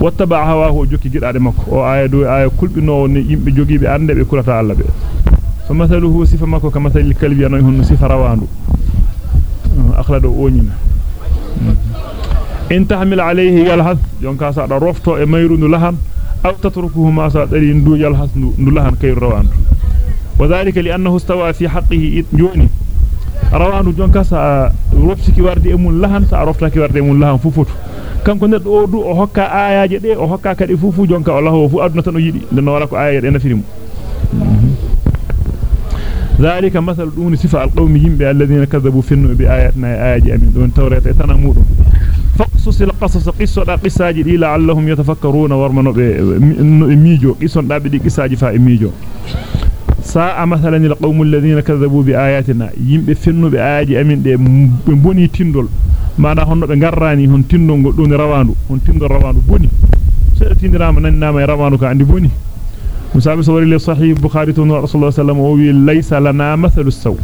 واتبع هواه أجوكي جد أدمك أو آية دو آية كل بنو نيم بجوكي بأنده بكل تعالى بي فمثله صفة مكو كمثل الكلب ينويه النصيف روانو. أخلد أونينا. إن تحمل عليه يلحث جونك أسعد رفتو إميرون لهم أو تتركه ما سأتري ندو يلحس نلهن كي روان. وذلك لأنه استوى في حقه جوني. روان جونك سأروبسك واردي أمون لهن سأروفتك واردي أمون لهن ففوت كم كنت أردو أحكا آيا جدي أحكا كدي ففو جونك الله وفو أدنة نجيدي لأنه لك آيا جدي نفرم ذلك مثل دون صفة القوم يجنبي الذين كذبوا في النوع بآياتنا آيا آية جدي من دون توريت اتنا مورو فقصص القصص قصة قصاج دي لعلهم يتفكرون ورمنوا ميجو قصة دابدي قصاج فا ميجو ساء مثلا القوم الذين كذبوا بآياتنا. يمبي فنو بآيات أمين دي بني be garrani hon tindol don rawandu hon tindol rawandu boni se tindirama nan nama rawandu ka andi boni مسابي صوري لصحيح بخاري تون رسول الله صلى الله عليه وسلم. ليس لنا مثل السوء.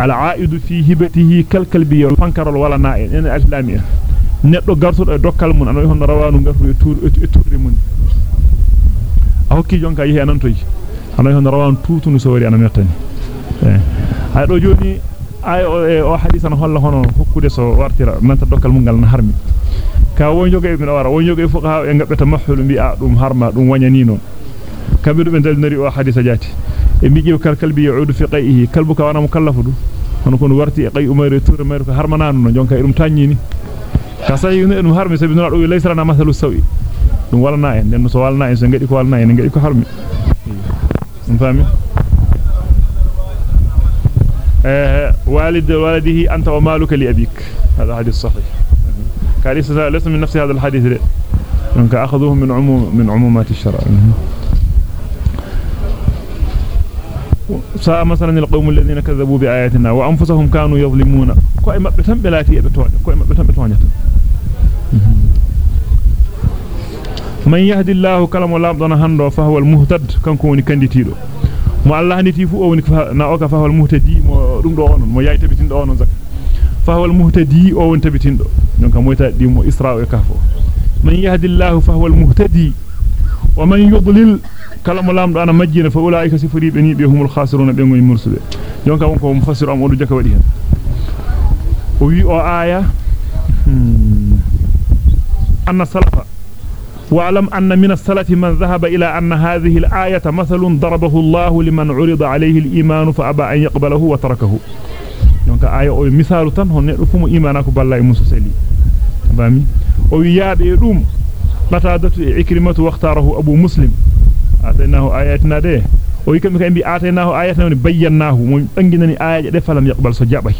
العائد في هبته كالكلبي والفنكر ولا نائن. إن الاسلاميه neddo gartudo e dokkal mun anoy hono rawanu gartu e tur e turri mun a hokki jonka yi anan toyi anoy hono rawanu tutunu sawri anan yottani eh ay do joni ay o hadisan holla hono hokkude so wartira nanta dokkal mun gal na harmi ka won joge mi wara won joge fuqaha e ngabbeta mahul bi a dum harma dum wanyani non kambe be dal nari o hadisa jati e mijiw kal kalbi yuudu fi qayhi kalbu ka wana mukallafu hono kono warti e qay umayre tour mayre ko harmananu no jonka irum tanyini ka say yune dum harmi sabi no do laysrana masalu sawi. Dum walna en den so walna en so ngadi ko walna en ngadi ko harmi. Dum fami آه والد والده أنت ومالك لأبيك هذا حديث صحيح كان ليس من نفس هذا الحديث لأنك أخذوه من عموم من عمومات الشرع ساء مثلا القوم الذين كذبوا بآياتنا وأنفسهم كانوا يظلمون كوي مبه تنبلاتي ابتوني كوي مبه تنبتوني من يهدي الله كلام الله دون هندو فهو المهتد كان كوني كانديتيدو mo Allah handiti fu o woni na o ka fa wal muhtadi mo dum do onon mo yayi tabitindo onon zak fa wal muhtadi o won tabitindo donc moyta di mo isra e kafo man yahdillahu fa huwal muhtadi wa man yudlil kala mo lamdo ana majjina fa ulaika sifuri be ni be humul khasiruna be ngoni mursube donc on ko mufassir am o du jaka wadi hen o wi o aya أن السلف واعلم أن من السلف من ذهب إلى أن هذه الآية مثل ضربه الله لمن عرض عليه الإيمان فأبى أن يقبله وتركه. يونك آية أو مثال تنهن نعرفهم إيمانك بالله موسى سلي أبامي أو ياب إلوم بتعدت عكرمة واختاره أبو مسلم. أعطيناه آياتنا ديه أو يكمل كأن بأعطيناه آياتنا ونبيناه ونبيناه ونبيناه آيات فلم يقبل سجابه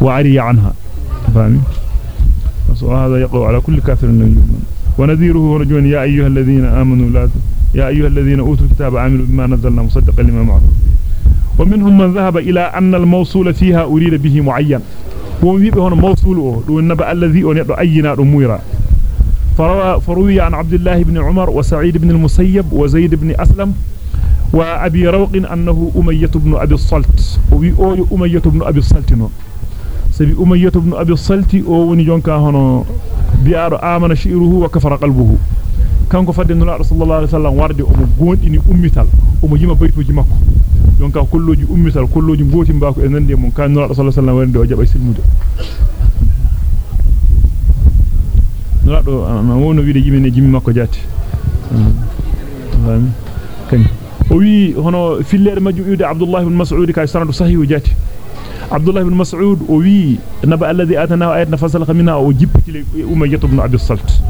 وعري عنها. أبامي so hada yaqulu ala kulli kafirin yu'min ونذيره رجون يا أيها الذين آمنوا لا يا أيها الذين أوتوا الكتاب عاملوا بما نزلنا مصدقا لما معكم. ومنهم من ذهب إلى أن الموصول فيها أريد به معين. ومبيبه هنا دون نبأ الذي أن أينا رمويرا فروي عن عبد الله بن عمر وسعيد بن المسيب وزيد بن أسلم وأبي روق أنه أمية بن أبي الصلت. أمية بن أبي الصلت sabi umayyah ibn abi salti o woni jonka hono bi'aro amana shi'ruhu wa kafara qalbuhu kanko fadde nula sallallahu alaihi wasallam warde o mo gondini ummital o mo yima baytuji makko jonka kolloji ummital kolloji ngoti mbako e nande mon kan nula sallallahu alaihi wasallam warde o jaba silmude nula do na wono wiide jimine jimi makko jatti kan o wi hono fillere majjum yude abdullah ibn mas'ud kay sanadu sahihu jatti alladhi atana ayatna fasalakha minha o jippiti umayyah ibn abi salt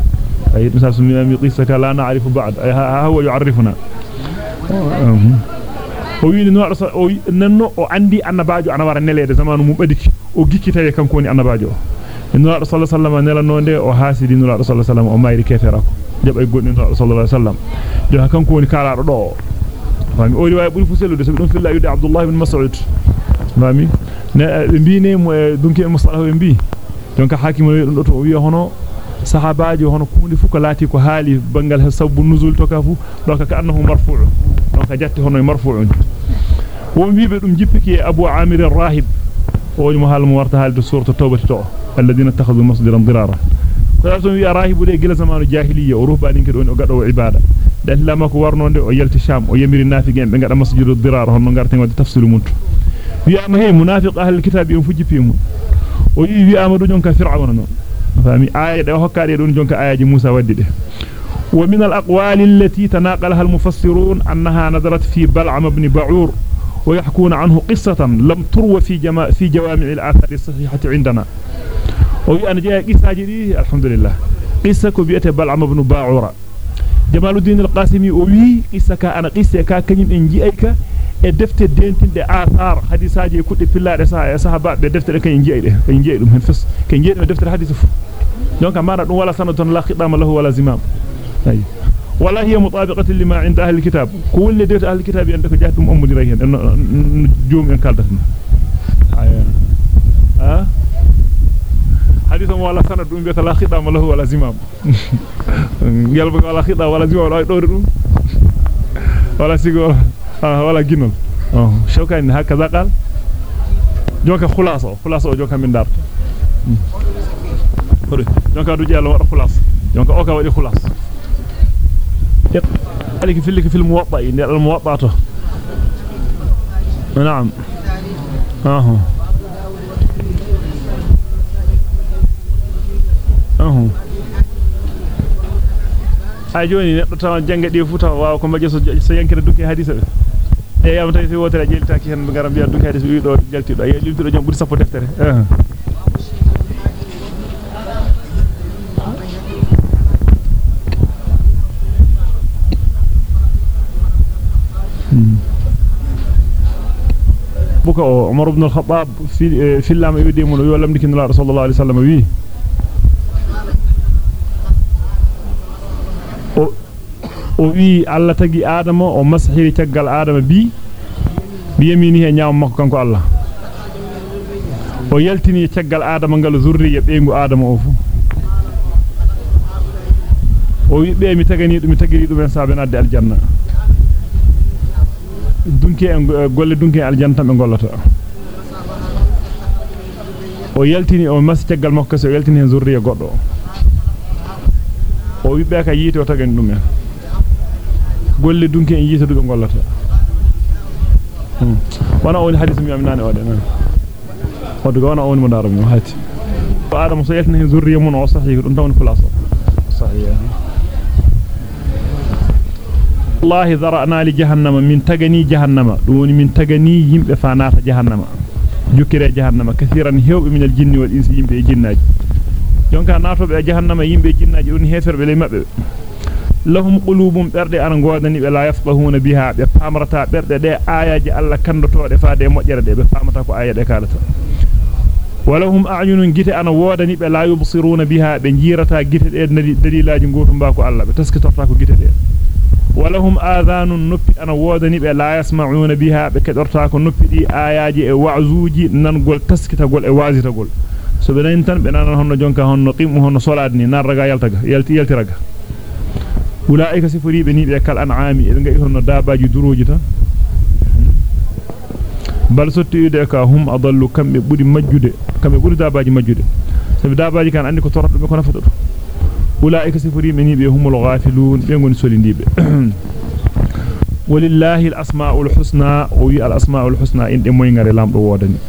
ay misal sumi mi qissaka la na'rifu ba'd ay ha huwa yu'arrifuna o wi no o nanno o andi annabaajo ana wara nelede zamanu mum badiki o gikkitaye kanko woni annabaajo no sallallahu alaihi wasallam nelano nde o hasidi no sallallahu alaihi wasallam o mayri keferako jabay goddi no sallallahu alaihi wasallam jo kanko woni kalaado do fami o riwaya buri fuselude so dum filla yude abdullah ibn mas'ud fami ne be mbine mo dunki mustalah be mbi donc hakimu wi dum do to o wi hono sahabaaji hono kunde fu ko laati ko haali bangal sabbu nuzul to ka fu do ka annahu marfu'u donc jatti hono marfu'un won wiibe dum jippiki abu amir ar-rahib o mo hal mo warta halde suratu tawbati to alladina takhadhu masjidan dirara so wi rahibu de gila zamanu jahiliya o ruhbani ke don o gado ibada dalila mako warnonde o yalti sham o yamiri nafigen be ngada masjidu dirara hono ngarte ngode tafsiru muntu wi ama hey munafiq ahli kitab en fujipi mu o wi wi amadu jonka fir'auna non fami aya de hokkade don jonka ayaji Musa waddi de ومن الأقوال التي تناقلها المفسرون أنها نظرت في بلعم بن بعور ويحكون عنه قصة لم تروى في جما في جوامع الآثار الصحيحة عندنا. وي أنا جاء قصة جدي الحمد لله قصة كبيرة بلعم بن باعور جمال الدين القاسمي وي قصة كأنا قصة كأنيم إنجي أيك e defte dentinde athar hadisaaji kudde pillaade sa e sahaba be defte kany jeeyde kany jeey dum hen fes kany jeey defte hadisa fu donc amana dum wala sanadun la khidama lahu wala zimam ay wala hiya mutabiqatan lima inda ahli alkitab ko wolle defte ahli alkitab yande ko jahdum ammudira hen joom en kaldata ha hadisa wala sanad dum be la khidama lahu wala zimam yalba wala khidama wala zimam do dum wala sigo آه ولا جنون أه. شوكان هكذا قال؟ جوكا خلاصة. خلاصة جوكا من دار. جوكا دو جيال ورا خلاص جوكا أوكا ودي خلاص عليك في لك في الموطأ ان الموطأ نعم. اهو اهو ay joni neddo taw janga di futa waaw ko majjo so yankira hadisa e yam tay fi wotere jeltaaki hen be garam biya duki hadisa wi do jaltido ay limtido jom buri sappo deftere eh buka Umar ibn al-Khattab fi fi lam yudi mun yo lamdiki nula sallallahu alaihi wasallam wi o wi Allah tagi Adama o masahiri taggal Adama bi bi yamini he nyaam makko kanko Allah o yaltini taggal Adama ngal zurriya beengu Adama o fu o wi be mi tagani dum mi tagiri dum en saabe nadde aljanna dunki en golle dunki aljanna tan be gollata o yaltini o mas taggal makko so yaltini hen zurriya goddo o wi be ka yiti o tagani dum en golle dunki en yita dum gollata wana on hadith mi amnane o de non o de wana on mo daram mo hati adam so yaltini hen zurriya mun o sahih dum tawni place sahih الله ذرأنا لجهنم من تغني جهنم دون من تغني يمبه فانات جهنم جكره جهنم كثيرا هيوب من الجن والانس يمبه جناجي jonka naatobe jahannama yimbe jinnaaji dun heferbe le mabbe lahum qulubum berde an godani be la yafqahuna biha be pamrata berde de ayaji alla kandotoode faade mojjere de be pamata ko ayade kalata walahum a'yunun gite ana wodani be la yubsiruna biha be jirata gite de dalilaji gotum ba ko alla be taskitorta ko gite de walahum adhanun noppi ana wodani be la yasma'una biha be kedorta ko noppi di ayaji e wa'zuji nangol taskitagol e wazitagol so be nan tan be nan honno jonka honno qimu honno soladni nan raga yaltaga yalti yalti raga ulaika sifuri be ni be kal an'ami e ngai honno dabaji duroji tan bal sottiide ka hum adallu kambe buri majjude kambe buri dabaji majjude sabi dabaji kan andi ko torado be ko nafata do ulaika sifuri meni be humul ghafilun be ngoni solindibe walillahi al-asma'ul husna wa al-asma'ul husna inde moy ngare lamdo wodani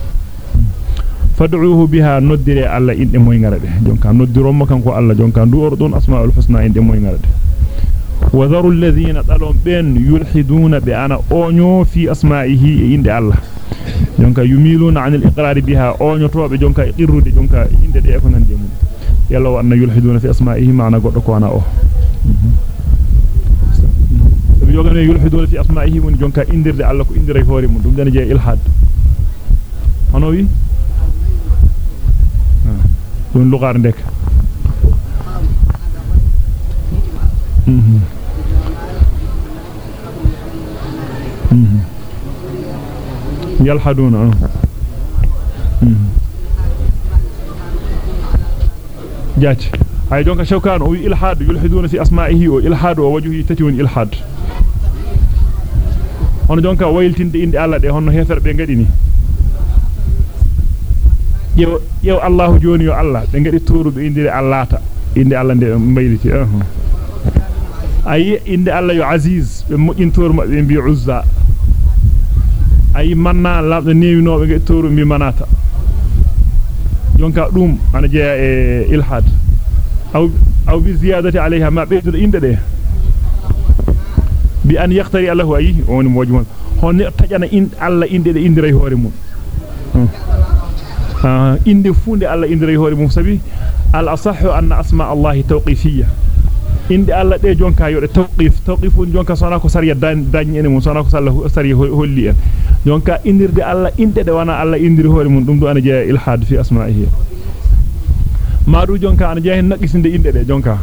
fad'uuhu biha noddire alla inde moy ngare de jonka noddiromo kanko alla jonka du ordon asma'ul husna inde moy ngare de وذروا الذين طلوا بين يلحدون بأنا أونيو في أسمائه عند الله. جونكا يميلون عن الإقرار بها. أونيو توبة جونكا إقروا دي جونكا عند دي أكون عندهم يلا أن يلحدون في أسمائه معنى قدكو أنا أوه يوغان يلحدون في أسمائه من جونكا إندر دي الله إندر يهوري من دون جاء إلحاد. هنوي دون لغار ندك يلحدون جات hay donc shawkan o wi ilhad yulhiduna fi asma'ihi o ilhad o wajhi tati woni ilhad hono jonka wayltinde inde alla de hono heferbe ngadi ni yew yew allah joni yo allah be ngadi torube indire allata inde alla de mbayliti uh ay inde alla yo aziz be mojintor mabbe bi uzza ay manna labdo neewinobe ngadi toru bi manata jonka dum ana jeya e ilhad أو أو بزيادة عليها ما بيدر إند ده بأن يختري الله أي هون موجود هون تجانا إند الله إند ده إند رأي هوري مون آه إند فوند الله إند رأي هوري مون سبي؟ الأصح أن أسماء الله توقيفية. الله ده جون كايو توقيف توقيف جون كسانا كسرية دان دان يعني مون سانا كسال سرية هولي جون كا إند ده الله إند ده وأنا الله إند رأي هوري مون دم دو أنا جاء إلحاد في أسمائه maadu jonka ana jeehin naqisinde inde de jonka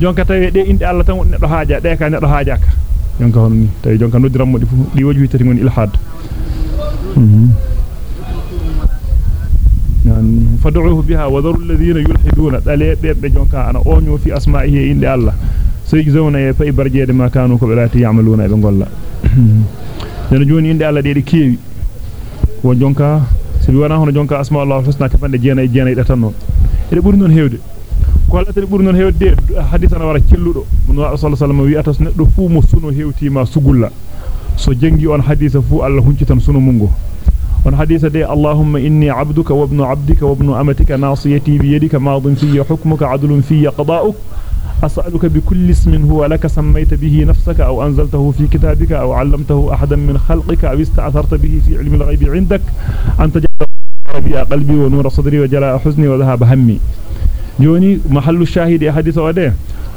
jonka tawi de inde Allah tan neddo haaja de ka neddo haaja ka jonka hono ni tawi jonka noddiram mo di fu di waju tati ngoni ilhad nan be jonka ana onyo fi asma'ihi inde Allah sayjizuna ya fay barjeede ma kanu ko belati ya'maluna be golla den joni inde Allah de de kewi wo jonka sabi wana hono jonka asma Allah husna capande jeena e jeena e tan non ede buri non hewde ko Allah tan buri non hewde hadithana wara celludo mun wa sallallahu alaihi wasallam wi atas neddo fu mo suno hewtima sugulla so jangi on haditha fu Allah hunci tan suno mungo on haditha de Allahumma inni abduka wa ibnu abdika wa ibnu amatika nasiyati bi yadika madin fi hukmuka adlun qada'uk. أسألك بكل اسم هو لك سميت به نفسك أو أنزلته في كتابك أو علمته أحدا من خلقك أو استأثرت به في علم الغيب عندك أن تجعل ربيع قلبي ونور صدري وجلاء حزني وذهاب همي جوني محل الشاهد حديث وده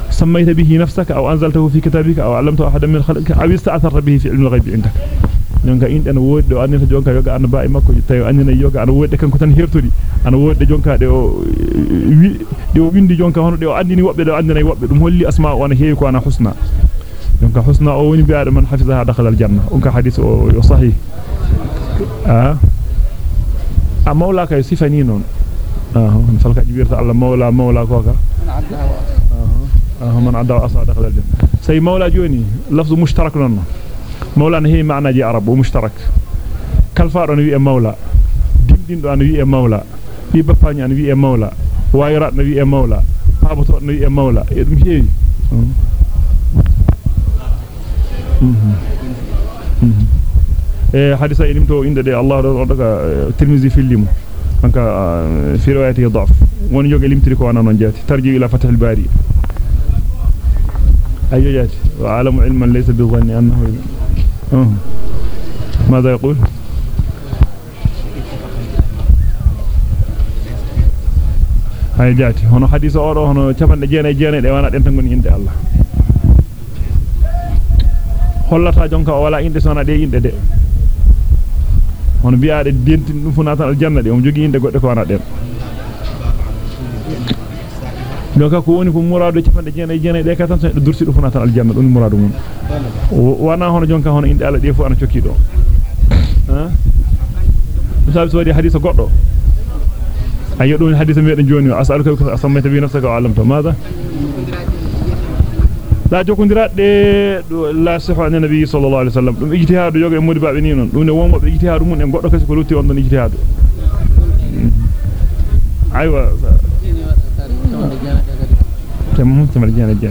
سميت به نفسك أو أنزلته في كتابك أو علمته أحدا من خلقك أو استأثرت به في علم الغيب عندك jonka inde ana wodde o annita jonka yoga ana ba'i makko tawi annina yoga ana wodde kanko tan hertori ana wodde jonka de o de o windi jonka hono de o andini wobbe de o andina wobbe dum holli asma o ana heewi ko ana husna jonka husna o woni bi'ade man hafizaha dakhala al janna on ka hadith o yo sahih ah a mawla kay sifani non ah falka jibirta Allah mawla mawla koka ah man adda asa dakhala al janna say mawla joni lafzu mushtarak non مولانا هي معنى جي عرب ومشترك. كالفار أنا وي مولا دين دين أنا وي مولا بي بفاني أنا وي مولا وايرات أنا وي مولا بابتو أنا وي مولا يدم هي حديث إلمتو إن دي الله رضاك ترمزي في الليم أنك في روايته ضعف. وان يوغ إلمتري كو أنا نجاتي ترجي إلى فتح الباري. أي جاتي. وعالم علما ليس بظن أنه. ماذا يقول do hono capande jeena jeena de wana den tan goni inde Allah hollata jonka o wala inde sona de inde de hono biyaade dentin dum fu natan aljanna de o jogi inde godde ko wana den دونك كوني فو مرادو تي فاندي جيناي جيناي دي كاتان درسي دو فناتان الجامل اون مرادو مون وأنا هون جونكا هون اندي الله دي فو أنا تشوكي دو ها مصاب سو دي حديثا غدو ايو دو حديثا ميدو جونيو اسالك اسميت بي نفسك علمت ماذا لا جوكو ندرات دي دو لا صفه النبي صلى الله عليه وسلم دو اجتهاد يوغي مودي بابي نينون دو ني ومبو اجتهاد مون ان غدو كاسكو لوتي اون دون اجتهاد ايوا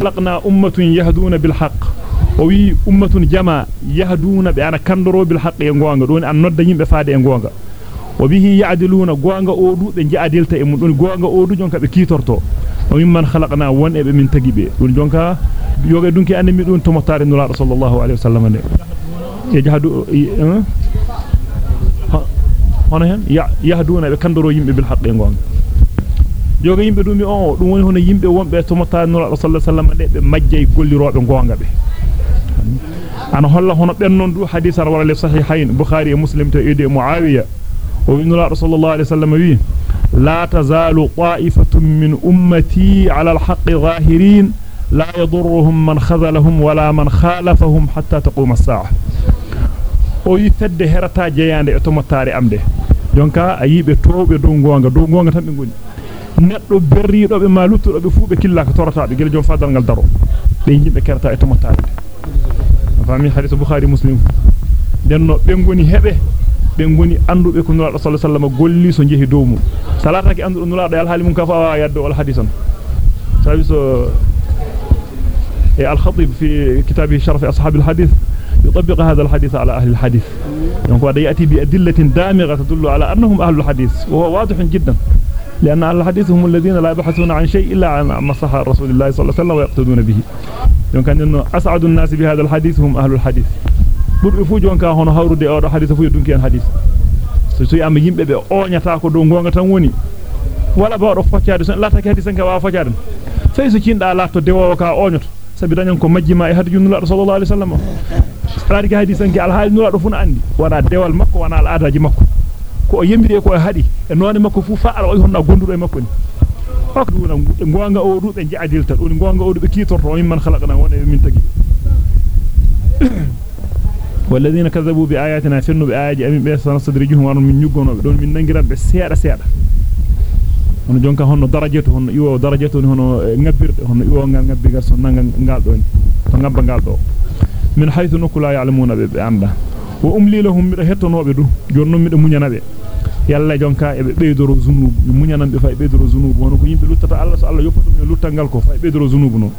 خلقنا أمة يهدون بالحق. وي أمة جماعة يهدون بأن كندروا بالحق ينقوانغ دون أن ندين بفاد ينقوانغ وبه يعدلون قوانغ أودو دون جاء دلتا يمون. قوانغ أودو جونك بكي ترتو ومن خلقنا وان إب من تقبي دون جونك يوغي دونك أن يمدون تمطار النولا رسول الله عليه وسلم يجهدون آه؟ يهدون بكندروا ينقوانغ kandoro yimbe yimbe dumi on dum woni hono yimbe wonbe to motare nula sallallahu alaihi wasallam de be majjay gollirobe gonga be ana holla hono ben non du hadith ar wala sahihayn bukhari e muslim to ide muawiya وابن الله صلى الله عليه وسلم وي لا تزال طائفة من أمتي على الحق ظاهرين لا يضرهم من خذلهم ولا من خالفهم حتى تقوم الساعة ويثد هرتا جياند اتومتاري امده دونكا ايبه توبه دو gonga do gonga tan be goni neddo berrido be ma luttudo be fu be killa ka torata be gel jom fadal ngal daro be yimbe kerta etomotaade fami hadith bukhari muslim denno be goni hebe be ngoni andube ko nulaado sallallahu alaihi wasallam golli so jehi doomu salata ki andu nulaado al hali mun ka fa yaddo al hadisan sabi so al-khatib fi kitabi sharaf ashab al-hadith يطبق هذا الحديث على أهل الحديث يعني هو يأتي بأدلة دامغة تدل على أنهم أهل الحديث وهو واضح جدا لأن الحديث هم الذين لا يبحثون عن شيء إلا عن مصحة رسول الله صلى الله عليه وسلم ويقتدون به. يوم كان إنه أسعد الناس بهذا الحديث هم أهل الحديث. برفوج وان كان هونه هورو دي أورو حديث فوي دونك ين حديث. سيسوي أمي يمبي بي أونيا تاكو دون غونغ تنوني ولا بأور فتشاد لا تكي حديث انك واو فتشاد سيسو كين دا لا تو ديوو كا أونيا سبي دانيان كو مجيما إحد جنو الله صلى الله عليه وسلم. سرارك حديث انك الحال نولا رفون عندي ورا ديوال مكو وأنا الأداج مكو. Ko o yembire ko hadi e noni makko fu fa ala o honna gondudo e makko ni hokko duna gonga o dube jaadilta dun gonga o dube kitorto min man khalaqna wona min tagi والذين كذبوا بآياتنا فنوا بآيات أمين بيس نصدرجهم وارن من يغونو دون من be seeda seeda hono jonka hono darajatu hono iwo darajatu hono ngabbirde hono iwo ngal ngabbigal so nanga ngal do to ngabba ngal do min haythu nukula ya'lamuna be anda wa umli lahum mi hettonobe du jonno mi munyanabe yalla jonka e be beydoro zunub munyanambe fa e beydoro zunub hono ko yimbe luttata Allah so Allah yoppatum e luttangal ko fa e beydoro zunub no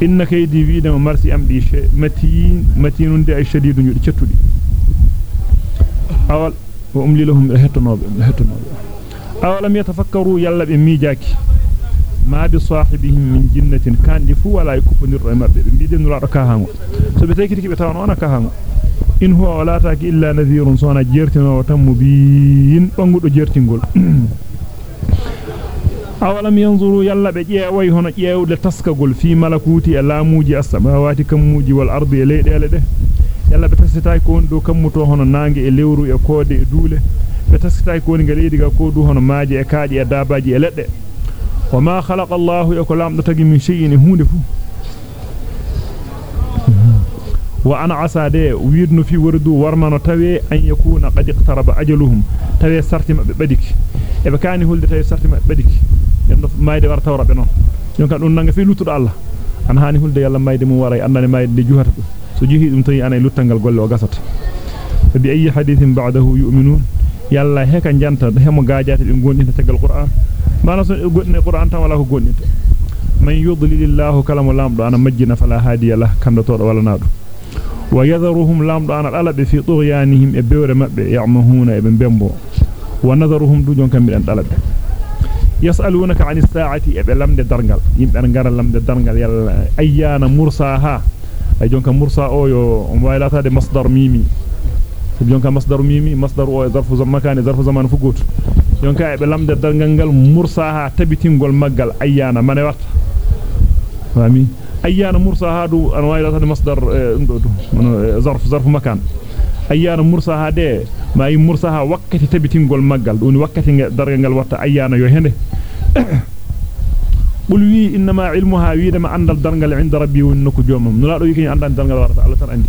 inna kaydi wiidama marsi am di matin matinun de ay shadidu nyudi cettudi awal wa umli lahum hettonobe hettonobe awalam yatafakkaru yalla be mijaaki ma bi sahibihim min jinnatin kandi fu wala yukufunir e mabbe be biiden nulaado kahango so be tekiti be tawon ona kahango in huwa wala taaki illa nadhirun sona jertino tammu biin bangudo jertingol awalam yanzuru yalla be jeeway hono jeewde taskagol fi malakuti e laamuji as-samawati kamuji wal ardi e leedele de yalla be tasitaay ko on do kammuto hono nange e lewru e koode e duule be tasitaay ko woni galeedi ga ko du hono maaji e kaaji e dabaji e ledde wama khalaqa Allahu yako lamdo tagi min shay'in hunde fu وأنا عسى ده ويدن في ورد ورمان توي أن يكون قد اقترب أجلهم. توي سرت بدك إذا كان هول توي سرت بدك ان ما يد ور تو ربنا يوم كان نغ في لوتو الله. أنا هاني هول يلا ما يد مو وراي. انني ما يد جوهر. سو جيهي دم توي اني لوتانغال غول أو غاسات بي أي حديث بعده يؤمنون؟ يلا هيك جانتا هما غاجات دي غوندي تغال قران ما نس غوندي قران تا ولا غوندي من يضلل الله كلام لامدو أنا مجنا فلا هادي له. كاندو تو ولا نادو ويذرهم لامد أن الألب في طغيانهم إبور مأب يعمهون إبن بيمبو. ونذرهم دوجون كمل أن الألب يسألونك عن الساعة إب لامد الدرنغل يمتن غير لامد الدرنغل أيان مرساها. أي جونك مرسا أويو ومويلات هذا مصدر ميمي. جونك مصدر ميمي مصدر أوي ظرف زمان كان ظرف زمان فقوت. جونك إب لامد الدرنغل مرساها تبتين قول مقل أيان من وقت أيان مرسى هادو أنا وايد هذا مصدر آه، آه، ظرف ظرف مكان. أيان مرسى هذا ما يمرسى وقت تبي تقول مقال دون وقت درجة الوقت أيان يهنه *coughs* قل وي إنما علمها ويد ما عند الدرجة عند ربي وإنك جوم من لا رويك عند الدرجة الوقت على ترى عندي.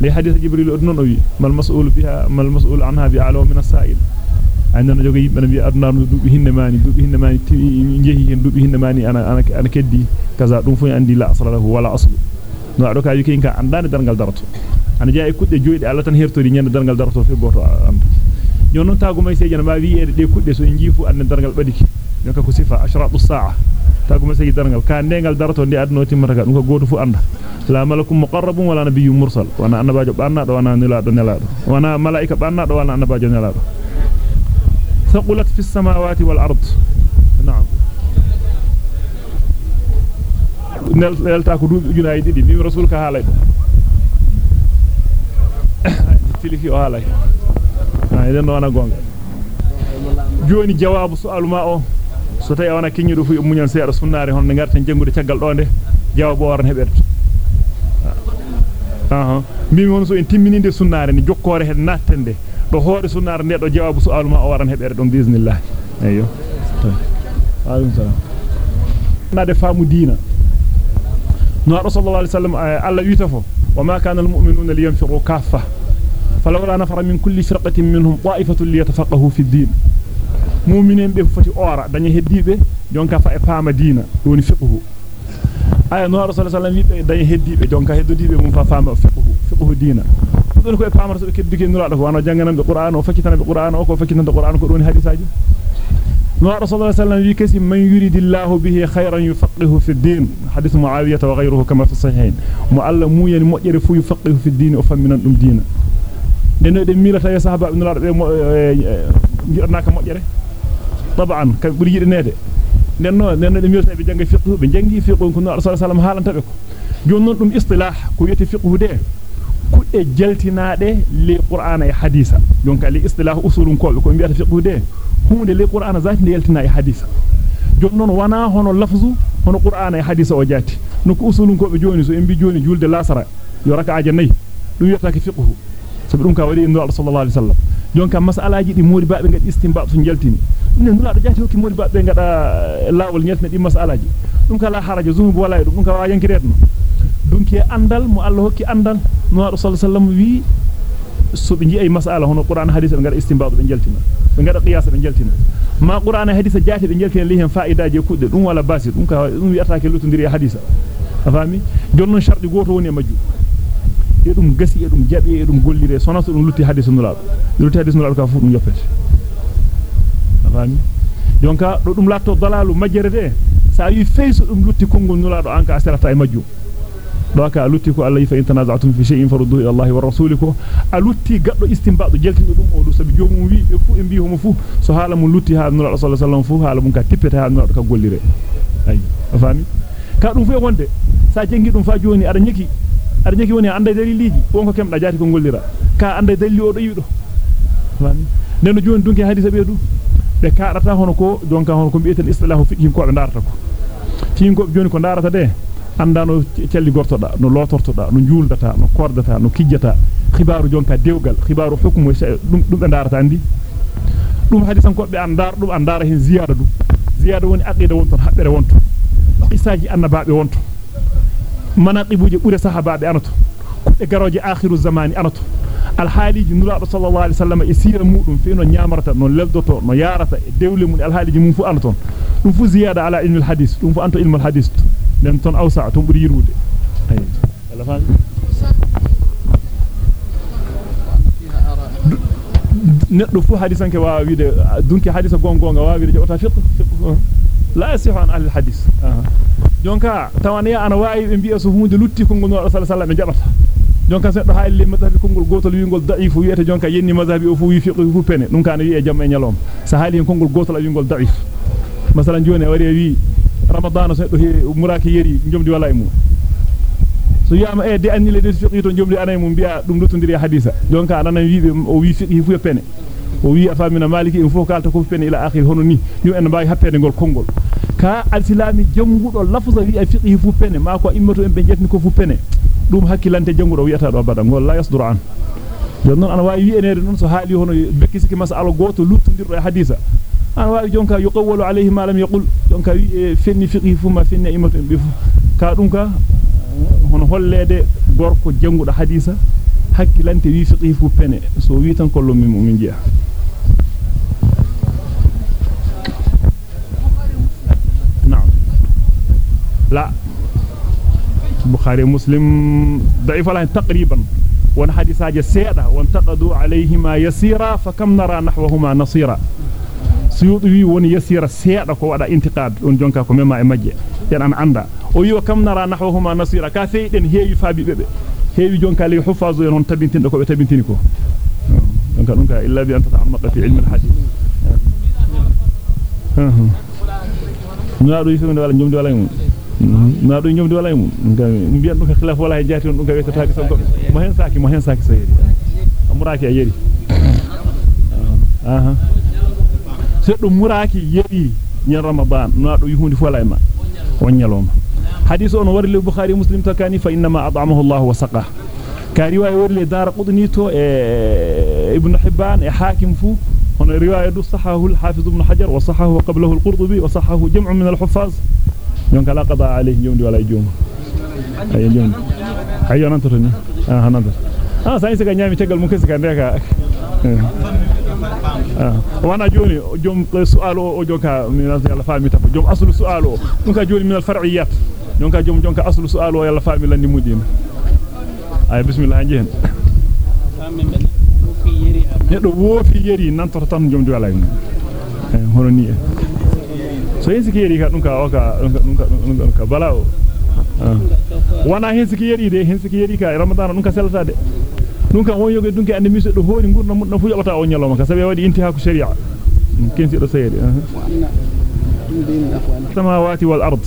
لحديث جبريل ادنوي ما المسؤول بها ما المسؤول عنها بأعلى من السائل. Andana jogo yimbe na bi aduna no dubi hinne mani dubi hinne mani jehi hen dubi hinne mani ana ana ana keddi kaza dum fu andi la asrahu wala aslu no ado ka yuki ka andane dargal darto ana jaa e kudde joyde alla tan hertori nyande dargal darto fe goto anda jonon tagu may sejana ma wi ede de kudde so jifu ande dargal badiki donc ko sifa ashratu sa'a tagu may seji dargal ka nengal darto ndi adno timmata ka dum ko goto fu anda la malakum muqarrabun wala nabiyyun mursal wana annabajo banna do wana nilado nelado wana malaika banna do wana annabajo nelado ثقلت في السماوات والأرض. نعم. نلتاكو جناي ديدي. مي رسولك هالاي تيليفي هالاي ها آه، اذا نوانا غونغ. جوني جواب سؤال ما أو. سوتاي وأنا كينيدو في مونيان سيرا سوناري هون نغارتن جينغودي تيغال دوندي جواب وارن هبرت نعم آه. آه. مي مونسو إن تيمينيندي سوناري ني جوكوري هاد ناتندي. Do hoore sunnaare nde do jawabu su'alu ma o waran hebere don bismillah ayyo alaykum salam nade faamu diina no rasulullah sallallahu alaihi wasallam alla yutafo wama kana almu'minuna liyanfiru kaffa falawla nafara min kulli firqatin minhum ta'ifatan liyatafaqahu fi ad-din mu'minen be foti ora daña heddibe jonka fa e paama diina woni fiqhu aya no rasulullah sallallahu alaihi wasallam daña heddibe jonka heddodibe mum fa faama fiqhu fiqhu diina don ko e paamata so keddi nulaado ko wana janganambe qur'an o fakitanabe qur'an o ko fakitanbe qur'an ko don hadisaaji rasulullah sallallahu alaihi wasallam man yuridillahu bihi khayran yufaqihu fi din hadith muawiyah wa ghayruhu kama fi sahihain mu alla mu yani mojjere fu yufaqihu fi din o famminan dum diina deno de milata ya sahaba ibn al-arab jirna ka mojjere taban kan buri yidinede nenno nenno de milata be janga fiqhu be jangi fiqhu ko rasulullah sallallahu alaihi wasallam halanta be ko jonnon dum istilah ko yete fiqhu de kudde jaltinaade li qur'ana e hadisa donc li istilah usulun ko ko biata fiqhu de hunde li qur'ana zati de yaltina e hadisa jonnon wana hono lafzu hono qur'ana e hadisa o jati no ko usulun ko be joni so en bi joni julde lasara yo rakaaje nay dum yetta ke fiqhu sabi dum ka wadi indu sallallahu alaihi wasallam jonka mas'alaji di modi baabe ngadi istinbab so jaltini ne nula do jati hokki modi baabe ngada lawol nyaltina di mas'alaji dum kala haraja zumu wala dum ka wa yankiretno dunki andal mu Allah hokki andal no rasul sallallahu wi so be ji ay mas'ala hono qur'an hadith be ngada istinbab be jaltina be ngada qiyas be jaltina ma qur'an hadith jati be jaltina li hen fa'idaaje kudde dum wala basi dum ka dum wi atake lutundiri hadith afami jonnon shardi goto woni e majju e dum gasi e dum jabi e dum gollire sona so dum lutti hadith nulaado lutti hadith nulaado ka fu dum yoppete afami jonka do dum latto dalalu majjere de sa wi feyso dum lutti kongol nulaado anka asirata e majju doka alutti ko Allah fa in tanaza'tum fi shay'in farudduhu ila Allah wa rasulihi alutti gaddo istinbadu jeltindo dum o do sabi jomum wi be fu e bi homo fu so hala mun lutti ha nura sallallahu alaihi wasallam fu hala mun ka tippeta ha nura ka gollire ay fami ka dum fu e wonde sa jengi dum fa joni ada nyeki ada nyeki woni anda daliliji wonko kemda jati ko gollira ka anda dalili o do yido fami neno joni dunki hadisa be du be kaadata hono ko jonka hono ko bi'eten istilahu fiqhi ko be darata ko tin ko joni ko darata de anda no celli gortoda no lotortoda no juuldata no kordata no kijjata khibaaru jonka dewgal khibaaru hukmu dum dum be darata andi dum hadisan ko be andar dum andara hen ziyada dum ziyada woni aqida wonton habbere wonton qisaaji annabaabe wonton manaqibuje bure sahabaabe anato kudde garoje akhiru zamani anato alhaaliji nulaado sallallahu alaihi wasallam e sira mudum fe no nyaamarta no leldoto no yarata e dewle mun alhaaliji mum fu anaton dum fu ziyada ala ilmi alhadith dum fu anto ilmu alhadith den ton awsa ton buri yirwude ay wala fa neddo fu hadisan ke waa wiide dunki hadisa gongonga waa wiide jota fiqh fiqh la yasihu an ahli alhadith jonka tawane ana waawi be bi'a so hunde lutti ko ngol sallallahu alaihi wasallam jabata jonka seddo hayli madhabi kongol gotol wingol da'if wi'ete jonka yenni madhabi o fu wi fiqh fu pene dum kana wi'e jam e nyalom sa hali kongol gotol wingol da'if masalan joni wari wi muraki yeri jomdi wala e mum so yama e de annile de fiqhi to jomdi anay mum bi'a dum lutondiri hadisa jonka anan wiibe o wi fiqhi fu pene o wi afamina maliki en fof kalta ko pene ila akhir hono ni ñu en bawi happede gol kongol ka al-islami jangudo lafza wi fiqhi fu pene ma ko immato en be jetni ko fu pene dum hakkilante jangudo wi'ata do bada gol la yasduru an jonnon ana wawi wi'enede non so haali hono bekki siki mas'ala goto luttondirdo e hadisa an waawi jonka yuqawwalu alayhi ma lam yaqul jonka fenni fiqhi fu ma fenni imatu bi fu ka dum ka hono hollede gorko jangudo hadisa hakkilante wi fiqhi fu pene so wi tan kollo min min jiya na'am la bukhari muslim da'if ala taqriban wan hadisaje seda wan taqadu alayhima yasira fakam nara nahwahuma nasira نصيرا سيوطي won yasira seeda ko wada intiqad on jonka ko mema e majje en an anda o yi kam nara nahwahuma nasira ka feeyden heewi faabi bebe heewi jonka li hufazu en on tabintindo ko be tabintini ko donc ka illa bi anta ta'ammaqa fi ilmi al-hadith naado yi fewde wala ñomdi wala mum naado ñomdi wala mum mbiyan dum khilaf wala jaati dum ka weta hadith ko mo hen saaki mo hen saaki so yeri amuraki a yeri aha seddo muraki yeri nyen ramadan naado yuhundi wala ma on nyaloma hadith on warli bukhari muslim takani fa inma at'amahu allah wa saqa ka riwaya warli dar qudni to e ibn hibban e hakim fu هنا رواية صححه الحافظ ابن حجر وصححه قبله القرطبي وصححه جمع من الحفاظ يونك لا قضاء عليه يوم ولا يوم أي يوم أي ننتظرني آه ننتظر آه سايس كان يامي تقل ممكن سكان آه وأنا جوني جوم سؤال أو جونكا من يلا فامي تفو جوم اصل سؤال أو جونكا جوني من الفرعيات جونكا جوم جونكا اصل سؤال أو يلا فامي لندي مدين اي بسم الله نجين neddo wofi yeri nantor tan jom wala en hono ni so hensiki yeri ka dum ka o ka dum ka bala o wana hensiki yeri de hensiki yeri ka ramadan dum ka selata de ande miso do hori ngurna mun fu yabata o nyaloma ka sabe wadi intiha ku sharia kensi do sayede samawati wal ard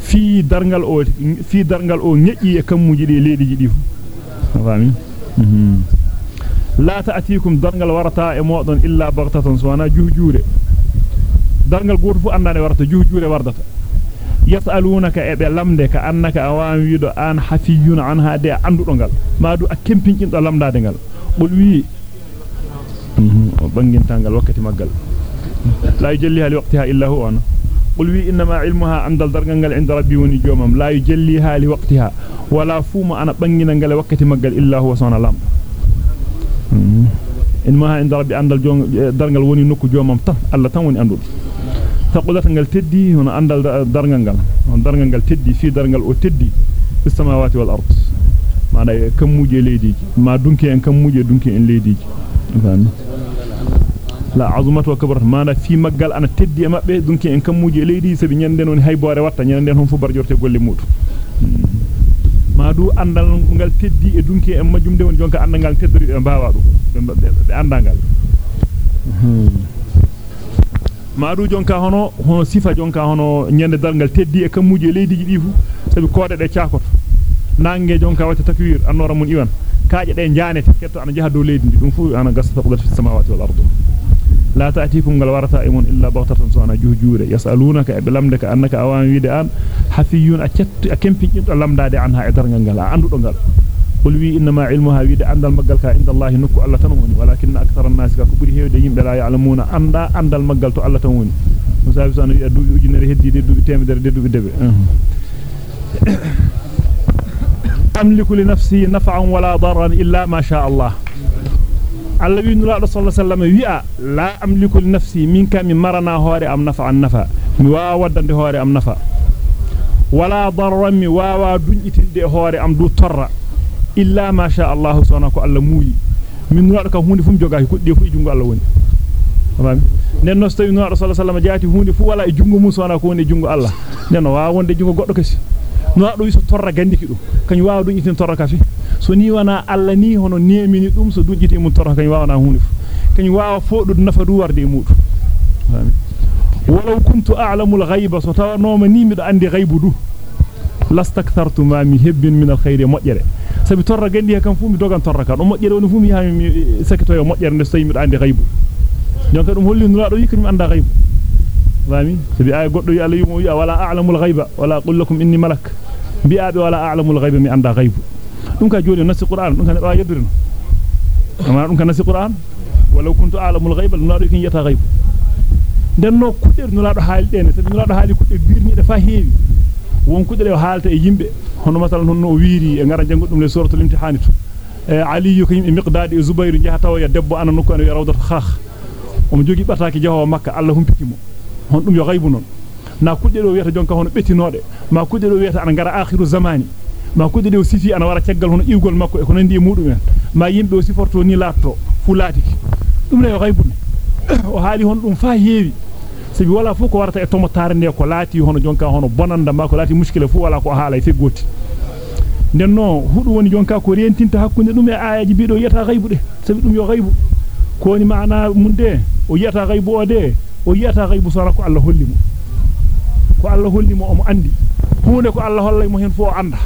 fi dargal o fi dargal o nyejji e kammuji de leediji di fu fami لا warata e modon illa baghtatan suwana juhjuure darngal goto fu andane warata juhjuure wardata yasalunaka e be lamde ka annaka awam wido an hafiyun anha de andudo ngal madu a kempinkindo lamdade ngal bol wi o bangintangal wakkati maggal la yujalliha li waqtiha illa huwa قل وي انما علمها عند الدرغال عند ربي وني جومم لا يجليها لوقتها ولا فوم انا بانغينا ngal wakkati maggal illa huwa sona lam in ma inda rabbi andal dargal woni nokku jomam tan alla tan woni taqulata ngal teddi hono andal dargal ngal on dargal ngal teddi fi dargal o teddi fis samawati wal ard maana kammuje leediji ma dunki en kammuje dunki en leediji la azumatu wa kabrat maana fi maggal ana teddi e mabbe dunki en kammuje leediji sabi nyanden woni haybore watta nyanden hon fu barjorte golle mudu madu andal ngal teddi e dunki e majum de jonka andal ngal teddori be baawa be andangal madu jonka hono hono sifa jonka hono nyande dalgal teddi e kamuje leediji di fu sabi koode de ciakoto nange jonka wata takwir annora mun iwan kaaje de janete ketto ana jaha do leedi dum fu ana gasta qulat fi samawati wal ardi la ta'tikum gal warata imun illa baghtatan suana juhjure yasalunaka e lamdaka annaka awan wiide an hafiyun a cettu a kempinjido lamdade anha e dargal gal andudo gal قل وي إنما علمها ويد اندال مغالكا عند الله نكو الله تنوني ولكن أكثر الناس كبري هيو دي يمبلا يعلمون اندا اندال مغال تو الله تنوني مصاب سان يدو يوجينر هدي ددو تيمدر ددو دبي. أه. *coughs* أملك لنفسي نفعا ولا ضرا إلا ما شاء الله. الله وي نلا صلى الله عليه وسلم وي لا أملك لنفسي منك من مرنا هوري أم نفع. النفع وا ودان دي هوري أم نفع. ولا ضرا وا وا دنجيتيل دي هوري أم دو تورا illa ma sha Allah sona ko Allah muuyi min nulaado kam hunde fum jogaaki kudde fu e jungo Allah woni fami nen no stawi nulaado sallallahu alaihi wasallam jaati hunde fu wala e jungo mum sona ko woni e jungo Allah nen no waa wonde jungo goddo kasi nulaado wi so torra gandiki dum kany waawa dunjitin torra kafi so ni wana alla ni hono nemini dum so dujjiti mun torha kany wawana hunde kany waawa fodude nafa du warde e mudu walaw kuntu a'lamu al-ghaiba so tawanoma ni mido andi ghaibu du lastakthartu ma mi hebbin min al-khairi mojjere sabi torra gandi kam fu mi dogan torra kan o mojjere woni fu mi ha mi sakito e mojjere nde so mido andi ghaibu donc dum holli nulaado yikki mi anda ghaibu fami sabi ay goddo yi Allah yumo wi wala a'lamu al-ghaiba wala qul lakum inni malak bi'abi wala a'lamu al-ghaiba mi anda ghaibu dum ka joni nasi qur'an dum kan ba yeddirno amma dum kan nasi qur'an walaw kuntu a'lamu al-ghaiba nulaado kin yata ghaibu denno kudder nulaado haali dene sabi nulaado haali kudde birni de fa heewi won kudde le haalta e yimbe hono masalan honno wiiri e ngara jangudum le suratul imtihan to e ali yu kayim miqdad e zubayr jaha taw ya debbo ana nokku an rawdata khakh o mo jogi bataaki jaho makka allah humpitimo hon dum yo ghaibu non na kudde do wiata jonka hono betinode ma kudde do wieta ana ngara akhiru zamani ma kudde do sifi ana wara ceggal hono iwgol makko e ko nandi e mudum en ma yimbe o siforto ni latto fu latiki dum ne gaybun o haali hon dum fa heewi sabi wala fu ko warata e tomotare nde ko laati hono jonka hono bonanda ma ko laati muskile fu wala ko haala e fe goti den no hudu woni jonka ko rentinta hakkunde dum e ayaji bido yata gaybude sabi dum yo gaybu ko woni maana mun de o yata gaybu o de o yata gaybu sara ko Allah hollimo ko Allah hollimo o mo andi hunde ko Allah hollay mo hen fo anda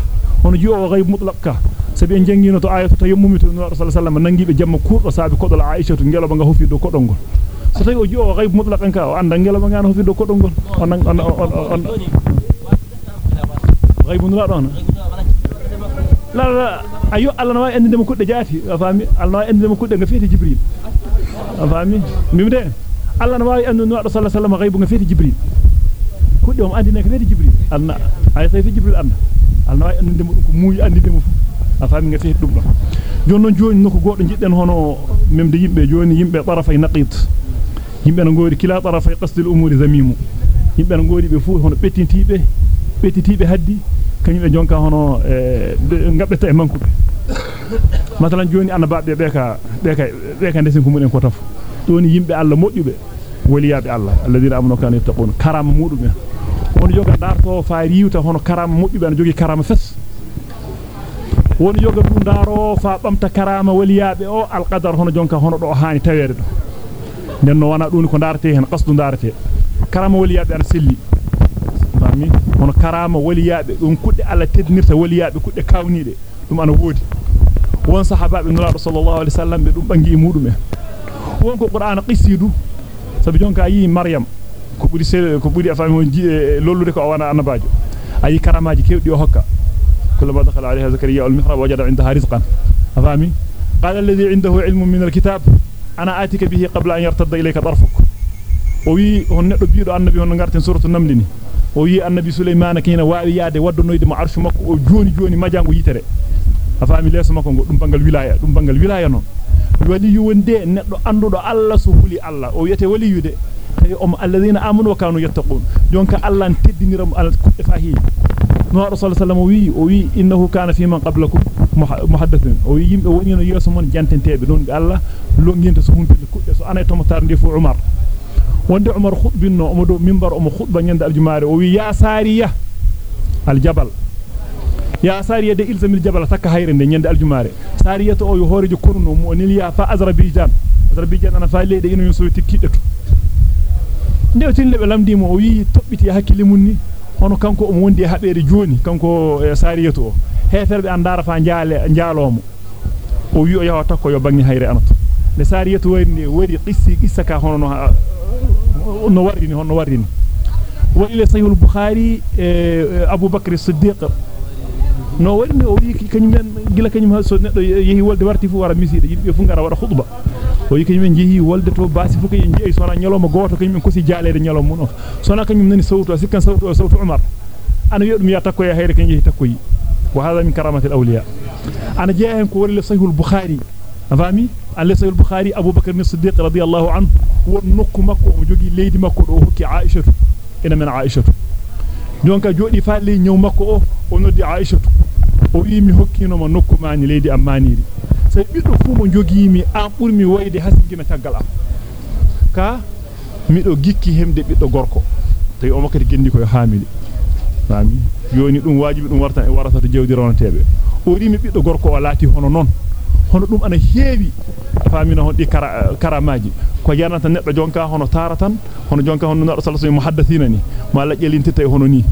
hono jiyo gaybu mutlaqka sabi en jangino to ayatu tayammumi to rasul sallallahu nangibe jamma kurdo sabi kodol aisha to ngelo banga hofi do kodol gol so tawi o jiyo gaybu mutlaqan ka o anda ngelo banga hofi do kodol gol on on on gaybu nula don la la ayo Allah na wa ende mo kudde jaati afami Allah na wa ende mo kudde nga fete jibril afami mimde Allah na wa ende no sallallahu alaihi wasallam gaybu nga fete jibril kudde o andi ne ka fete jibril anna ay fe jibril anna Allah na wa ende mo ko muuyi andi mo fu afami nga fete dum do jonnon joni noko goddo jidden hono memde yimbe joni yimbe tarafay naqit yimbe no ngori kila tarafay qasdil umuri zamimu yimbe no ngori be fu hono bettintibe bettintibe haddi kanyum e jonka hono e ngabbeta e mankube masalan joni annabaabe be ka be ka be ka ndesen ko mun en ko taf doni yimbe Allah modjube waliyaabe Allah alladheena amanu kanu yattaqun karama mudum en woni joga darto fa riwta hono karama modjube an jogi karama fes woni joga dum daro fa bamta karama waliyaabe o alqadar hono jonka hono do haani tawede do den no wana doni ko darate hen qasdu darate karama waliyaabe an selli fami hono karama waliyaabe dum kudde alla teddinirta waliyaabe kudde kawnide dum ana wodi won sahabaabe nulaado sallallahu alaihi wasallam be dum bangi mudum en won ko qur'ana qisidu sabi jonka yi maryam ko buri se ko buri afami hon lollude ko wana annabaajo ayi karamaaji kewdi o hokka كلما دخل عليها زكريا المحراب وجد عندها رزقا. أفهمي؟ قال الذي عنده علم من الكتاب أنا آتيك به قبل أن يرتد إليك طرفك. وي هن أبيض النبي هن نقرت سورة النمل وي النبي سليمان كينا وعلي ياد ود نويد مع عرش مك وجوني جوني ما جانو يترى أفهمي؟ ليس مك دم بانغ الولاية دم بانغ الولاية نون. ولي يوندي نقل أندو الله سبولي الله. ويتي ولي يدي أم الذين آمنوا وكانوا يتقون. جونك الله تدني رم الكفاهين muhaddathun o wi yimbe woni no yeso mon jantentebe don be alla longinta so humpinde kudde so anay tomotar ndi fu umar wonde umar khutbinno o do minbar o mo khutba nyande aljumaare o wi ya sariya aljabal ya sariya de ilzamil jabal takka hayre de nyande aljumaare sariya to o yo horejo konuno mo niliya fa azerbaijan azerbaijan ana fa leede ino so tikkide to nde tinle be lamdimo o wi tobbiti hakkile munni hono kanko o wondi habeere joni kanko sariya to heferbe andara fa jaale jaalomo o wi o yawa takko yo bangi hayre anato le sariya to wari wari qissi qissa ka hono no warini hono warini wali le sahih al-bukhari abu bakr as-siddiq no warini o wi kanyum gila kanyum so neddo yehi wolde warti fu wara miside yimbe fu ngara wada khutba o wi kanyum jehi wolde to basi fu kanyum jehi sona nyaloma goto kanyum kosi jaalede nyalom mun o sona kanyum nani sawtu sikkan sawtu sawtu umar ana yodum ya takko ya hayre kanyum jehi takko yi wa hada min karamati al-awliya ana jeehen ko wali le sahih al-bukhari afami alle sahih al-bukhari abu bakr as-siddiq radiyallahu anhu won nokku makko o jogi leydi makko do hokki aisha ina men aisha ley nyaw makko o o noddi aisha o wi mi hokkino ma nokku maani leydi ammaniri sai biddo fu mo jogi mi an burmi wayde hasingina taggal am ka mido gikki hemde biddo gorko tay o makkati gendi ko hamili fami yoni dum wajibi dum warta e warata to jewdi ronatebe o rimi biddo gorko o laati hono non hono dum ana heewi famina hon di karamaji ko yanata neddo jonka hono taratan hono jonka hono sallallahu alaihi muhaddathina ni ma la jelintita hono ni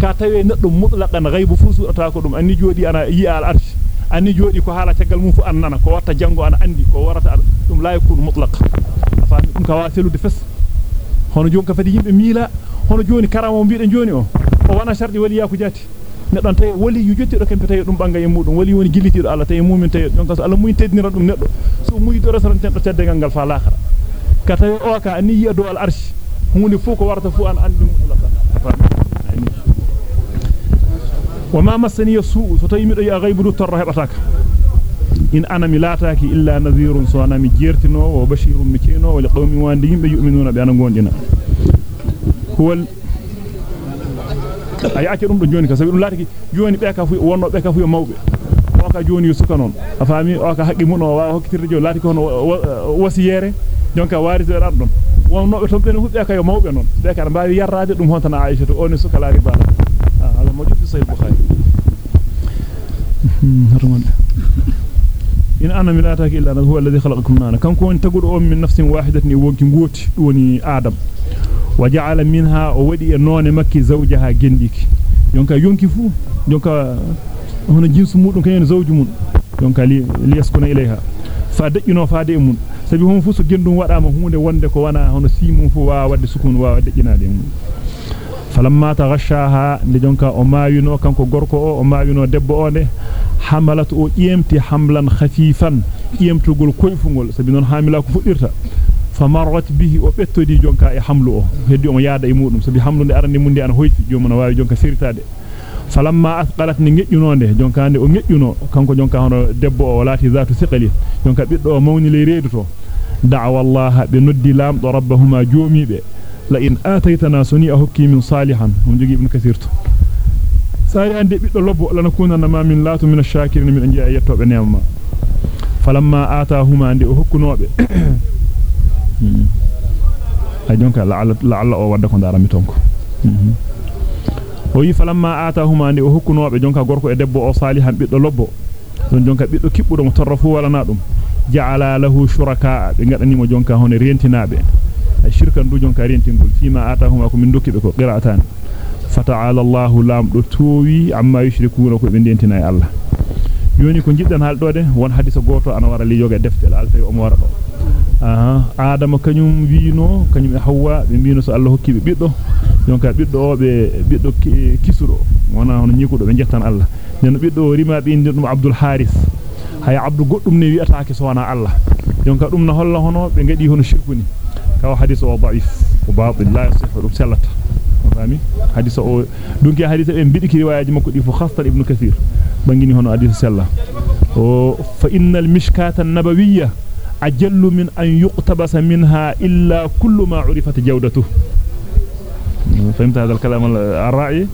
ka tawe neddo mutlaqan ghaibu fu suata ko dum anni jodi ana yi al arsh anni jodi ko hala tagal mum fu annana ko watta jango ana andi ko warata dum la yakun mutlaq fami dum ka wasilude fes hono jonka fadi yimbe miila hono joni karamo biide joni o o wana shardi waliya ko jati neddo tay wali yu jottido kambe tay dum banga e mudum wali woni gillitido Allah tay mumin tay donc so Allah muy teddinira dum neddo so muy do resaran teddo teddengal gal fa laakhara ka tay o ka ani yi do al arsh hunde fu ko warata fu an andi wama masani su so tay mido ya ghaibu torra hebataka in ana milataki illa nadhirun so ana mi jertino wa bashirun mikino wa liqawmin wandi yimbe yu'minuna bi ana gondina huwa ay acce dum do joni ka sabi dum laati joni be ka fu wonno be ka fu mawbe o ka joni suka non a faami o ka haqqi mun o wa hokkitirde joni laati ko hono wasiyere jonka warisi ran don wonno be tobbe fu be ka yo mawbe non be ka mbaawi yarrade dum hontana Aisha to oni suka laari ba ah ala mo jufi sahih bukhari in ana milataki illa huwa alladhi khalaqakum nana kanko won tagudo on min nafsin wahidatin wonki ngoti woni adam o wadi e none makki zawjaha gendiki jonka yonki fu jonka hono jinsu mudum kayen zawju mun jonka li liyaskuna ilayha fa dajino faade e mun sabi hon fu so gendum wadama hunde wonde ko wana hono simum fu wa wadde sukun wa dajinaade mun falamma taghashaha de jonka o maayino kanko gorko o o maayino debbo o de hamalat o iyemti hamlan khafifan iyemtugol koyfungol sabi non hamila ko fuddirta famarrat bihi o bettodi jonka e hamlu o heddi o yaada e mudum sabi hamlu de arande mundi an hoyti jomon waawi jonka firitade falamma asqalat ni ngejjunonde jonka ande o ngejjuno kanko jonka hono debbo o lati zatu thiqali jonka biddo o mawni le reedu to da'wa allah be noddi lamdo rabbahuma joomibe la in ataytana suni ahukki min salihan hum jogi ibn kathir to sari ande biddo lobbo lana kunana ma min latu min ash-shakirin min anjiya yettobe neema falamma atahuma ande o hokkunobe ay jonka la'alla la'alla o wadda ko darami tonko o yi falamma atahuma ande o hokkunobe jonka gorko e debbo o salihan biddo lobbo don jonka biddo kibbudo mo torrafu wala na dum ja'ala lahu shuraka be ngadani mo jonka hono rentinabe shirkan du jonka rentingol fima atahuma ko min dokkibe ko qira'atan fata'ala Allahu lamdo towi amma yushrikuna ko be dentina e Allah yoni ko jiddan haldode won hadisa goto ana wara li yoga deftel alta o mo wara do aha adama kanyum wiino kanyum e hawwa be biino so Allah hokki be biddo jonka biddo be biddo kisuro wana hono nyikudo be jettan Allah den biddo rima be indi Abdul Haris hay abdu goddum ne wi'ataake so wana Allah jonka dum na holla hono be ngadi hono shirkuni kaw hadith o da'if o batil la yasihu dum sellata fami hadith o dunki hadith be bidiki riwaayaji makko di fu khastan ibn kathir bangini hono hadith sella o fa innal mishkata an-nabawiyya ajallu min an yuqtabasa minha illa kullu ma urifat jawdatuhu فهمت هذا الكلام الرائع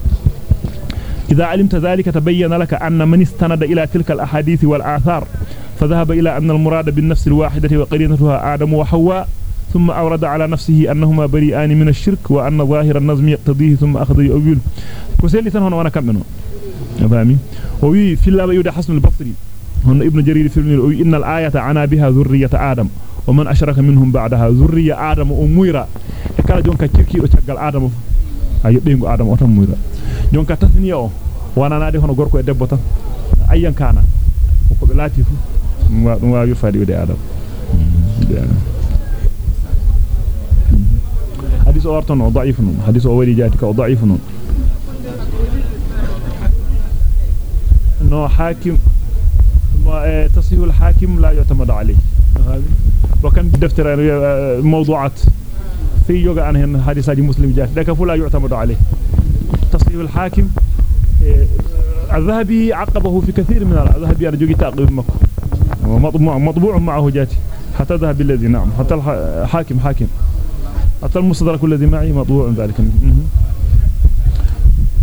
إذا علمت ذلك تبين لك أن من استند إلى تلك الأحاديث والآثار فذهب إلى أن المراد بالنفس الواحدة وقرينتها آدم وحواء ثم أورد على نفسه أنهما بريئان من الشرك وأن ظاهر النظم يقتضيه ثم أخذ يؤول كسيلي تنهون وأنا كم منه فهمي وي في الله يودى حسن البصري. هن ابن جرير في إن الآية عنا بها ذرية آدم ومن أشرك منهم بعدها ذرية آدم أميرة كلا جونك كيركي أتشغل آدم. أيوة، أي دينغو آدم أتم ميرة جونك تثنيه وأنا نادي هنو غوركو إدبوتا أيا كان وكو بلاتيه مواد مواد يفادي ودي آدم. حديث أورتن وضعيفن حديث أوري جاتك وضعيفن نو حاكم تصحيح الحاكم لا يعتمد عليه. وكان دفتر موضوعات. في يوغا عن هن حديثاج مسلم جاء. ذاك فلا يعتمد عليه. تصحيح الحاكم الذهبي عقبه في كثير من الذهبي يرجو تعقيب مكو مطبوع معه جاتي حتى ذهب الذي نعم. حتى الحاكم حاكم حتى المستدرك الذي معي مطبوع ذلك.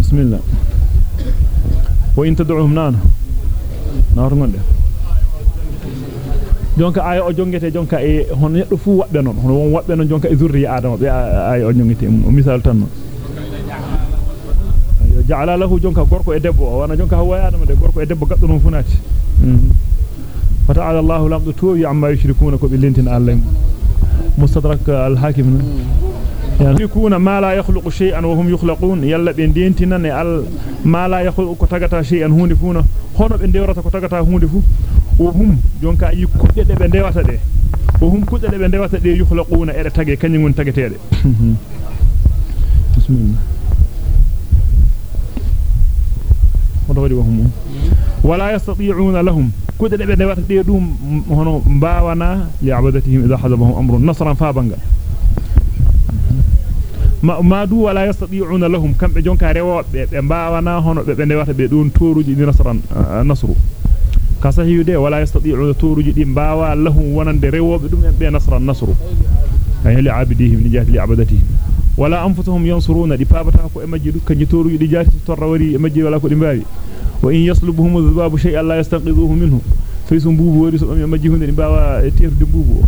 بسم الله. وإن تدعوهم نانا. نار من jonka ay o jongete jonka e hono neddo fu wabbe non hono won wabbe non jonka e zurri adama be ay o jongete o misal tan yo ja'ala lahu jonka gorko e debbo wana jonka hawa adama de gorko e debbo gaddo non funati fata'ala allah lamdu tuwi amma yushrikuna ko bilintin allah mustadrak al-hakim يكون ما لا يخلق شيئا وهم يخلقون. يلا بندينتنا نال ما لا يخلق تغتا شيئا هوندي فونا هونو بنديورتا كو تغتا هوندي فو وهم جونكا أي كودي دي بنديواتا دي. وهم كودي دي بنديواتا دي يخلقون. ار تاغي كاني مون تاغتي دي بسم الله. ولا يستطيعون لهم. كودي دي بنديواتا دي باوانا لعبادتهم إذا حضبهم أمر. نصرا فابنغا. Ma du wala yastati'una lahum kambe jonka rewobe be mbawana hono be be dewata be don toruji ni nasran nasru kasahiyude wala yastati'u turuji di bawa lahum wonande rewobe dum be nasran nasru ay li abidihim ni jati li abadatihim wala anfusuhum yansuruna di pabata ko e majji du kanji toru di jati torra wari e majji wala ko di mbaawi wa in yaslubuhum adhabu shay'an la yastanqidhuhu minhu fi sum bubu wari so e majji hunde di baawa tefude bubu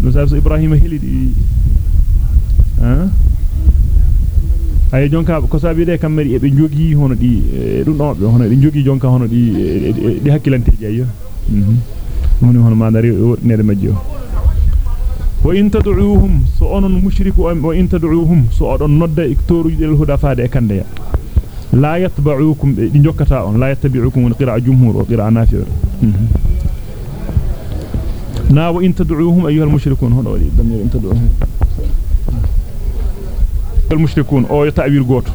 no sabi so ibrahima helidi ay jonka ko sabi de kam mari e be jogi hono di dum don be hono di jogi jonka hono di di hakkilanteji ayyo moni hono mandari nede majji o wa in tad'uuhum so onon mushriku wa in tad'uuhum so odon nodda iktoru del huda faade e kande ya la yatba'ukum di jokkata on la yattabi'ukum wa qira'a jumhur wa qira'a nafi' na wa in tad'uuhum ayyuha al-mushrikun hono wadi damir in tad'uuhum المشركون أو تعبير غوت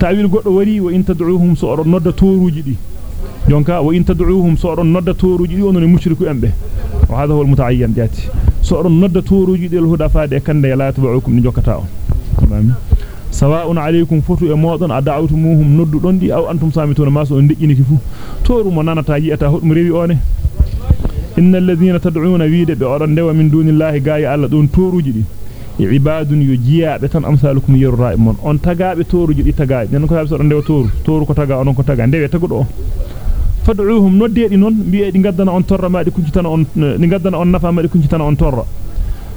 تعبير غوت وري وان تدعوهم سور نود توروجي دي دونك وان تدعوهم سور نود توروجي دي اونني مشركو امبه وهذا هو المتعين جاتي سور نود توروجي دي الهدى فاد كاندي لا تبعوكم نجوكتا تمام سواء عليكم فتو امودن ادعوتموهم نود دون دي أو أنتم سامتون ماسو ديجيني كفو تورو مو ناناتا جيتا هدم ريوي اوني إن الذين تدعون ويدب أرندوا من دون الله غاية على دون توروجي دي عباد يجيا بتن امثالكم يرى من ان تغاب تورو جدي تغاب نان كو سابسو ندو تورو تورو كو تغا ان كو تغا ندي تغو دو فدعوهم نودي دي نون بي دي غدنا ان تور ما دي كنجتان ان ني غدنا ان نفا ما دي كنجتان ان تور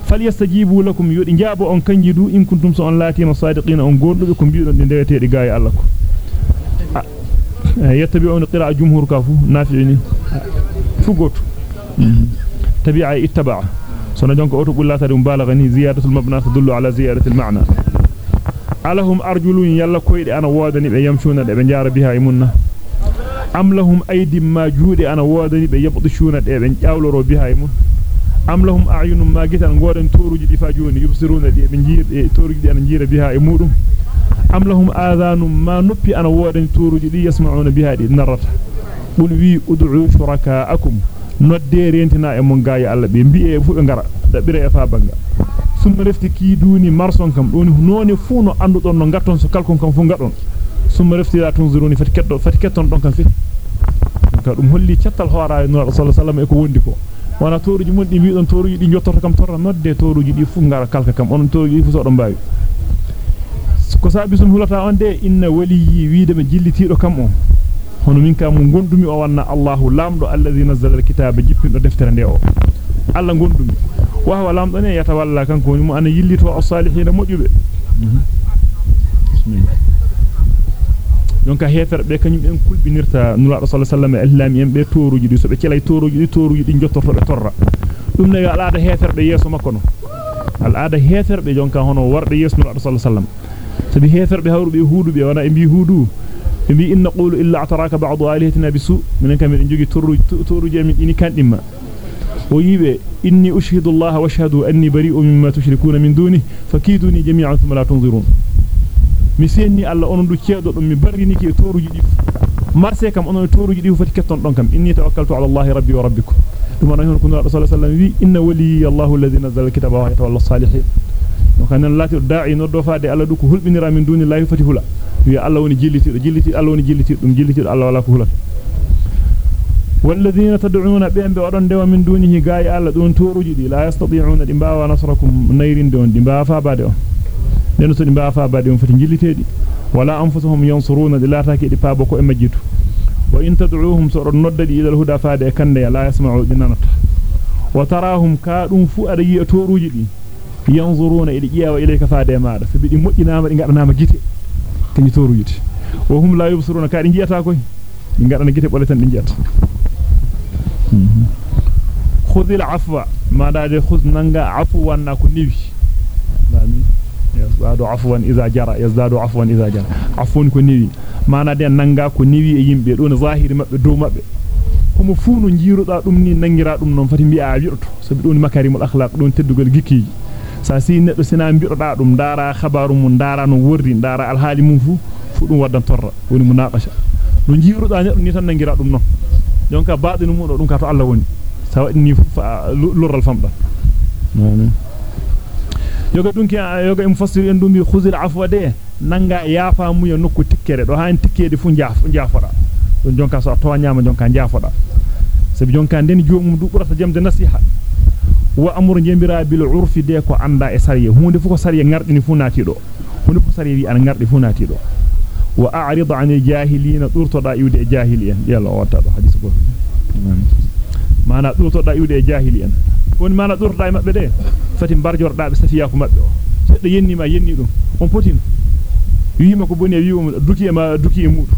فليستجيبوا لكم يودي جابو ان كنجيدو ان كنتم سو ان لاتين صادقين ان غوندوكم بيدو دي نديتي دي غاي الله كو يتبعون قراء جمهور كافو نافعين فغوت تبع اتبعه سنة جنك أوتوب الله تدوم بالغني زيادة المبنى تدل على زيادة المعنى ألهم أرجل يلا كويد أنا وادني بيمشون لأبن جار بها يمنى أم لهم أيدي ما جود أنا وادني بيبطشون لأبن جاولر بها يمنى أم لهم أعين ما جيت أن قوارن تورج دفاجون يبصرون لأبن جير تورج دي أن بها يمورهم أم لهم آذان ما نبي أنا وادني تورج دي يسمعون بها دي نرفة قل وي أدعو شركاءكم nodde rentina e mon gaaya alla be bi'e fu be ngara dabire e fa banga summa refti ki duni marson kam doni noni fu no andudon no gatton so kalkon kam fu ngadon summa refti la tunziruni fati keddo fati ketton don kam fi ka dum holli ciattal hooraayo no sallallahu alaihi wasallam e ko wondi ko wana toruji mon di biidon toruji di jottorto kam torra nodde toruji di fu ngara kalka kam on toruji fu so don baawi ko sabi sun hulata on de inna waliyi wiide me jillitido kam on hono min kam gondumi o wanna Allahu lamdo alladhi nazzala alkitaba jippindo deftere nde o alla gondumi wa huwa lamdo ne yata walla kanko mo ana yillito as-salihin bismillah donc hefer be kanyum en kulbinirta nula sallallahu alaihi wasallam islami en be toruji di so be celay toruji di toruji di jottorto be torra dum ne alaada hefer be yeso makko no alaada hefer be jonka hono warde yeso nula sallallahu alaihi wasallam sabi hefer be hawru be huudu be wana e bi huudu bi in naqulu illa ataraka ba'd alihatina bisu min kam en jogi toruji toruji min ini kandimma o yibe inni ushhidu allaha wa ashhadu anni bari'un mimma tushrikuna min duni fakiduni jami'an thumma la tunzirun mi senni alla onon du ceedo dum mi barriniki e toruji di marse kam onon toruji di fati ketton don kam inni tawakkaltu ala allahi rabbi wa rabbikum dum ana hon kunu rasul sallallahu alaihi wasallam wi inna wali allah alladhi nazzala alkitaba wa yatawalla as-salihin anan lati da'i no do faade alla du ko hulbinira min duni lahi fati hula wi alla woni jilliti do jilliti alla woni jilliti dum jilliti alla wala ko hulata والذين تدعون بهم بأرن دوا من دونه غاي الله دون توروجي دي لا يستطيعون دي باوا نصركم نيرين دون دي فابادي den so di baafa baade on fati jilliteedi wala anfusuhum yansuruna di laataake di paabo ko e majjitu wa in tad'uuhum so don noddadi ila huda faade e kande la yasma'u dinanata wa tarahum kaadum fu ada yi toruji di yanzuruna idi jiyawa kany toruji wa hum la yubsiruna kaadi jiyata koy di ngadana gite boletan di jiyata khudhil afwa ma daade khudh nanga afwan na ko niwi bami يزداد عفوا إذا جرى يزداد عفوا إذا جرى عفوا ko niwi mana den nanga ko niwi e yimbe don zahiri mabbe do mabbe homo fu no jiruda dum ni nangira dum non fati bi'a wirto sabi don makarimul akhlaq don teddugal gikki sa si neddo sina biroda dum dara khabaru mun dara no wordi dara alhaali mum fu fu dum waddan torra woni munaqasha no jiruda neddo ni tan nangira dum non jonka baadinu mun dum ka to Allah woni sa wadni fu lurral famda yoga dunki yoga im fassir en dumi khuzil afwa de nanga yafa mu ya nokku tikkere do han tikkede fu jaaf jaafoda don jonka so to nyama jonka jaafoda sabi jonka den joomum du burata jamde nasiha wa amru jembira bil urfi de ko anda e sariya hunde fu ko sariya ngardini fu naati do hunde fu sariya wi an ngardi fu naati do wa a'rid 'anil jahilina durtoda iwde e jahiliyen yalla o watta do hadith go mana durtoda iwde e jahiliyen woni mana durtoda e mabbe de fati barjorda be safiya ko mabbe o seddo yenni ma yenni dum on potino wiima ko boni wiimo duki e ma duki e mudu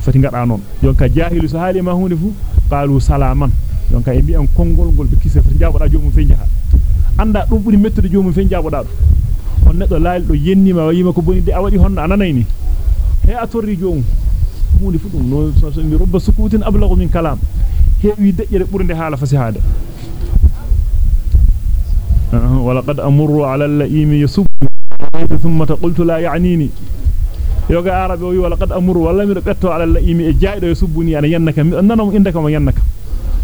fati ngada non jonka jahilu so haali ma hunde fu qalu salaman jonka e bi'an kongol gol be kisse fati jaboda jomum fe jaha anda dum buri mettude jomum fe jaboda dum on neddo laal do yennima wiima ko boni de a wadi honno ananay ni he a torri jomum hunde fu dum no so mi robba sukutin ablagu min kalam heewi dejjere burde haala fasihade ولقد أمر على اللئيم يسب ثم قلت لا يعنيني yoga arabe o wi wala qad amuru walla mi betto ala laimi e jaydo e subbuni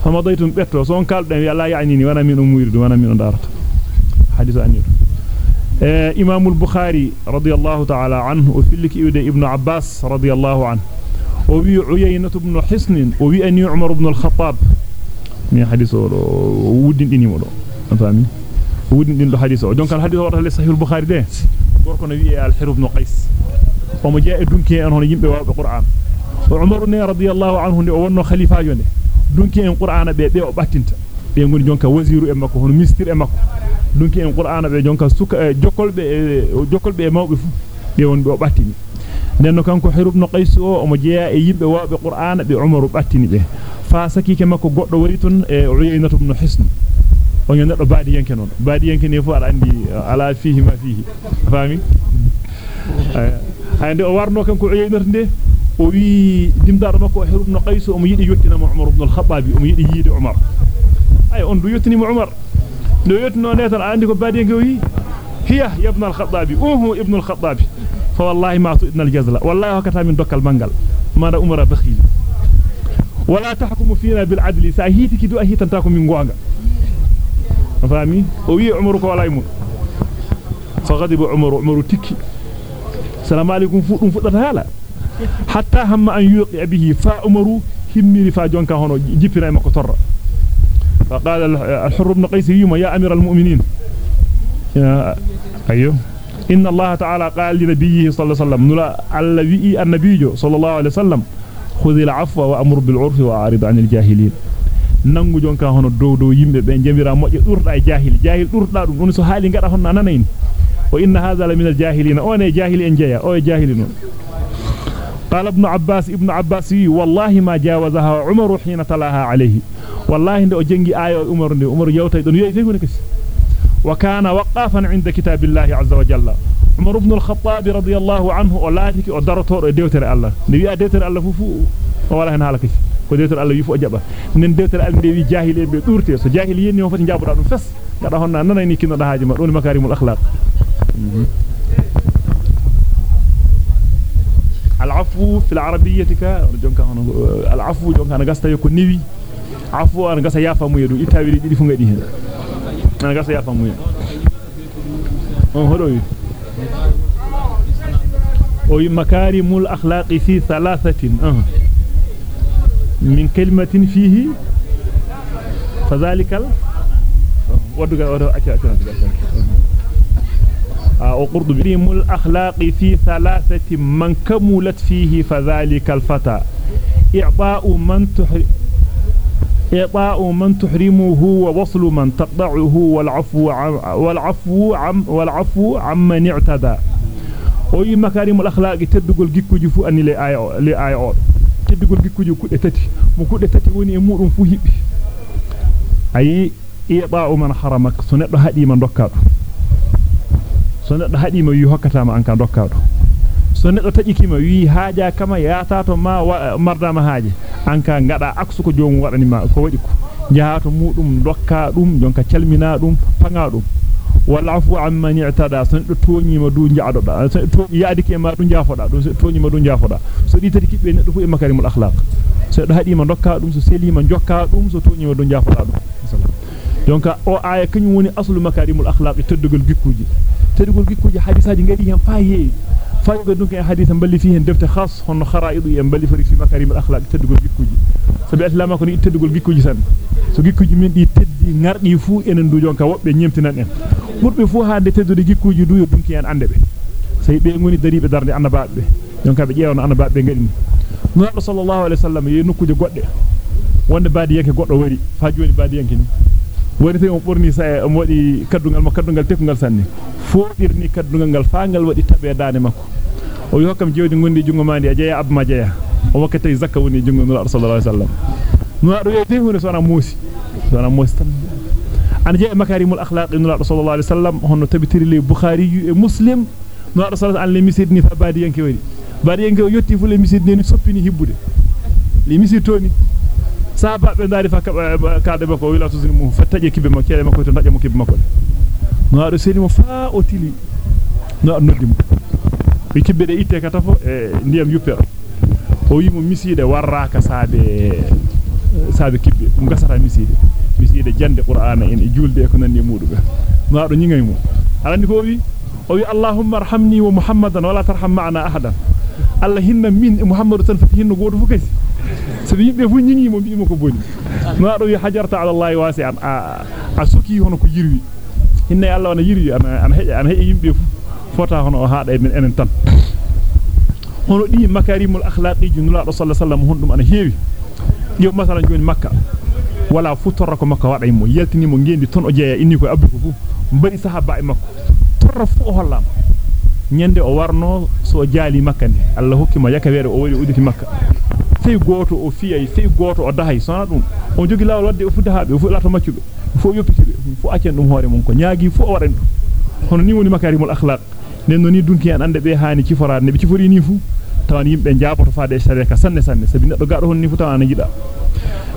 ana yannaka mi nanom indaka mo yannaka fama daytum betto so on kalden ya la yaani ni wana min um muridu wana min darata hadith anir eh imam al-bukhari radiyallahu ta'ala anhu o filliki iwde ibn abbas radiyallahu anhu o wi uyayna ibn hisn o wi an umar ibn al-khattab mi hadith o wuddindini mo do fami wuddindin do hadith o donc hadith o wata sahih al-bukhari de gorko no wi al-hir ibn qais omo jee dunki en hono yimbe wawbe qur'an o umar ne radiyallahu anhu ne o wonno khalifa yonde dunki en qur'ana be be o battinta be ngoni jonka waziru e makko hono ministre e makko dunki en qur'ana be jonka suka jokkolbe jokkolbe e mawbe fu be won be o battini nenno kanko hirub no qais o omo jeeya e yimbe wawbe qur'ana be umar battini be fa sakike makko goddo wari ton e uyaynatu ibn hisn on neddo baadi yanke non baadi yanke ne fu ala andi ala fihi ma fihi fami hande o warno kanko uyaynata nde وي ديمدار ماكو هر بن قيس أم يدي يوتنا عمر بن الخطاب أم يدي يدي عمر. أي اون دو يوتني عمر. دو يوتنا نيتال عندي كو بادي غوي هي يا ابن الخطاب هو ابن الخطاب. فوالله ما تؤدنا الجزله والله هكذا من دوكال مانغال ما دا عمر بخيل. ولا تحكم فينا بالعدل. ساهيتك دو اهي تنتاكو من غوغا فامي أو وي عمر كو لايمو فغضب عمر. عمر تكي. السلام عليكم فودم فودتا هلا حتى هم أن يوقع به فأمره همري فاجونك هنا جبر إمك ترى فقال الحر بن قيس يوم يا أمير المؤمنين يا أيوه إن الله تعالى قال لنبيه صلى الله عليه وسلم النبي صلى الله عليه وسلم خذ العفو وأمر بالعرف وأعرض عن الجاهلين nangu jonka hono do do yimbe be jambira moje urda e jahil jahil urda dum woni so haali gada honna nanayni wa inna hadha la min al jahilin o ne jahil en jeya o e jahilin قال ابن عباس ابن عباس والله ما جاوزها عمر حين تلاها عليه. والله عنده جنجي آية عمر عنده عمر يوتي دون كس وكان وقافا عند كتاب الله عز وجل. عمر بن الخطاب رضي الله عنه ولاتك ودرتور ديوتر الله. نبي ديوتر الله فوفو. ولا هنا halakis ko dewter Allah yifu o jaba nen dewter Allah ndewi jahiliye be durte so jahiliye ni on fati jabuda dum fes gada honna nanani kino da haaji ma don makarimul akhlaq العفو في العربية كا جونكا هون العفو جونكا أنا غاستا يكو نيوي. عفو أنا غاسا يافامو يدو ايتاويري ديدي فغادي هن أنا غاسا يافامو اون هروي أو مكارم الأخلاق في ثلاثة. من كلمة فيه. فذلك ودغا ودو اكي اكي وقرض وقرد بريم الأخلاق في ثلاثة من كملت فيه فذلك الفتى. إعطاء من تحر إعطاء من تحرمه ووصل من تقطعه والعفو عم والعفو عم والعفو عمن اعتدى. أي مكارم الأخلاق تدقل جيكو جفو أني لآي لآي أور تدقل جيكو جفو كل تتي. مو تتي وين يمر فيه أي إعطاء من حرمك. سنة هذه من ركاب so neddo hadima wi hokkatama an kan dokkado so neddo tajikima wi haaja kama yaata to ma mardama haaje an ka ngada aksu ko joomu wadani ma ko wadi ko jaato mudum dokka dum jonka calmina dum panga dum wal afu amman i'tada so neddo toñima du jaadoda so to yaadiki e ma du jaafoda do so toñima du jaafoda so di tati kibbe neddo fu e makarimul akhlaq so do hadima dokka dum so selima jokka dum so toñima du jaafoda dum jonka o aya kanyum woni aslu makarimul akhlaq teddugol gikkuji teddugol gikkuji hadisaaji ngadi hen fa heewi fayugo dum ke hadith balli fi hen defte khas hono kharaidu e balli fi makarimul akhlaq teddugol gikkuji sabi islama ko ni teddugol gikkuji tan so gikkuji min di teddi ngardi fu enen du jonka wobbe nyemtinan en burbe fu haande teddude gikkuji du yo dunki en ande be sey be ngoni daribe darde annabaabe jonka be jeewno annabaabe ngadini nabbi sallallahu alaihi wasallam yi nokkuje godde wonde baadi yake goddo wari fa joni baadi yanki ni woni te on borni sa o wadi kaddungal ma kaddungal tekungal sanni foodirni kaddungal gal faangal wadi tabe daane makko o yo kam jewdi gondi jungo mandi a jeya abba ma jeya o wakkati zakka woni jungo nula sallallahu alaihi wasallam nula do yete hunde sona musi sona musi tan an jeya makarimul akhlaq nula sallallahu alaihi wasallam hono tabitiri le bukhari e muslim nula sallallahu alaihi misidni fa baadi yanki wari baadi yanki o yotti fu le misidni ni soppini hibbude li misidtoni sahaba be ndari fa kaade makko wila to mu fattaje kibbe makko kede makko to ndaje mo kibbe makko no ado seni mo fa o tili no noddi mo be kibbe de itte ka tafo e ndiyam yuppero o yimo miside warraka saabe saabe kibbe dum gasata miside miside jande qur'ana en e julde e ko nanni mudube no ado nyingay mo arandi ko wi wala tarham ma'ana ahadan allah hinna min muhammadu tan fati hinno goto fu kasi sabi yimbe fu nyingi mo biimo ko boni no do wi hajarta ala allah wasi'an a suki hono ko yirwi hinne allah wana yirwi ana ana heje ana heje yimbe fu fota hono di makarimul akhlaqi junula do sallallahu alaihi wasallam hondum ana heewi yo masalan joni makka wala fu torra ko makka wada mo yeltini mo ngendi ton o jeeya inni ko abdu ko fu bari e torra fu hollam nyande o warno so jaali makka ne allah hokki mo yakawere o wari uditi makka sey goto o fiyay sey goto o dahay sona dum o jogi lawol wadde o fu dahabe o fu lato maccube fu yoppitibe fu accen dum hoore mon ko nyaagi fu o waran hono ni woni makarimul akhlaq nen no ni dunki en ande be haani ciforade ne be cifori ni fu tawan yimbe jaaboto faade sare ka sanne sanne sabi neddo gado hon ni fu tawan jida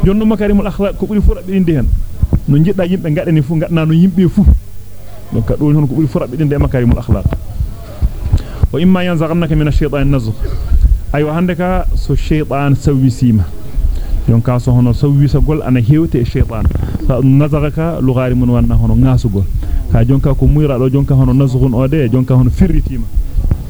jonno makarimul akhlaq ko buri fu rabbe inde hen no jidda yimbe ngadani fu ngadna no yimbe fu دونك دوني هنكو بوري فرا بيدين دي مكارم الاخلاق واما ينزغنك من الشيطان النزغ ايوا هانديكا سو شيطان سويسيما دونك سو هنو سويسا غول أنا هيوتي الشيطان نزغك لغاري من وأنا هنو ناسو غول كا جونكا كو مويرا دو جونكا هنو نزغون أو دي جونكا هنو فريتيما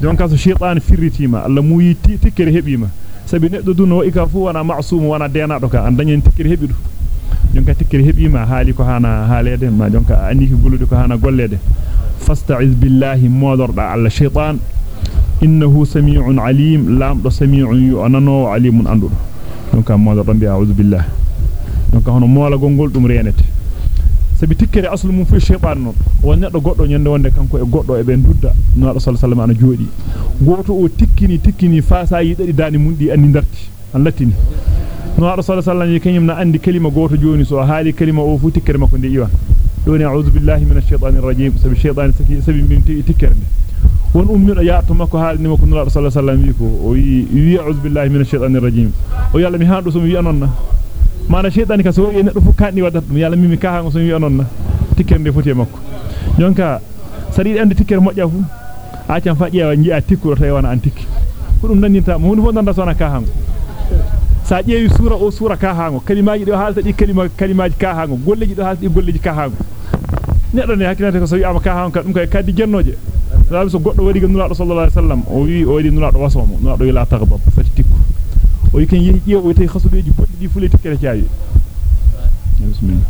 جونكا سو شيطان فريتيما الله موي تي تكري هبيما سبي نيدو دونو ايكا فو وأنا معصوم وانا دينا دوكا ان دانين تكري هبيدو jonka tikkere hebima haali ko hana haalede ma jonka aniki golude ko hana gollede fasta'iz billahi modorda alla shaytan innahu sami'un alim lam do sami'un yu'nano alimun andudo donc modordo bi a'udhu billah donc hono mola gongol dum renete sabi tikkere aslu mum fu shaytan non won neddo goddo nyande wonde kanko e goddo e ben dudda no do sallallahu alaihi wasallam goto o tikkini tikkini fa sa yi dadi dani mun di andi darti an no do sallallahu alaihi wasallam na andi kalima goto joni so haali kalima o fu tikkere makko ndi iwan doni a'udhu billahi minash shaitanir rajim sabi shaytan saki sabi min tikkere won ummido yaato makko haalni makko nula sallallahu alaihi wasallam wi ko o wi wi a'udhu billahi minash shaitanir rajim o yalla mi haado so mi wi anonna mana shaytan ka so wi neddo fu kandi wadata dum yalla mimi ka hango so mi wi anonna tikkerde foti makko jonka sari ande tikkere mojja fu acam fa jeewa ji'a tikkuro tay wana an tikki ko dum nandinta mo hunde fo nanda sona ka hango kalimaaji do haalta di kalima kalimaaji ka hango golleji do haalta di golleji ka hango neddo ne hakkilante ko so wi ama ka hango ka dum kay kaddi jennoje rabi so goddo wadi gam nulaado sallallahu alaihi wasallam o wi o wadi nulaado wasomo nulaado ila taghdab fati tikku o yiken yehi jeew o tay khasubeji boddi di fule tikkere caawi bismillah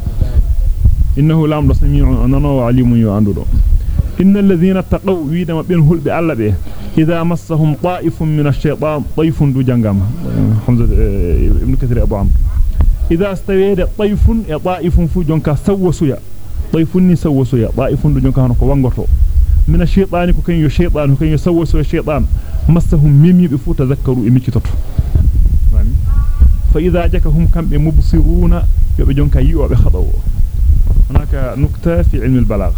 innahu lamdo sami'un anano alimun yu andudo إن الذين اتقوا ويدا مبين هلب ألا به. إذا مسهم طائف من الشيطان طيف دو جنغام حمزة آه، ابن كثير أبو عمر إذا استويد طيف طائف فو جنكا سو سويا. طيف ني سو سويا. طائف دو جنكا هنكو وانغوتو من الشيطان كن يو شيطان كن يو سو سويا شيطان. مسهم ميمي بفو تذكروا إمي فإذا جكهم كم مبصرون يبجنكا يو بخضوه هناك نكتة في علم البلاغة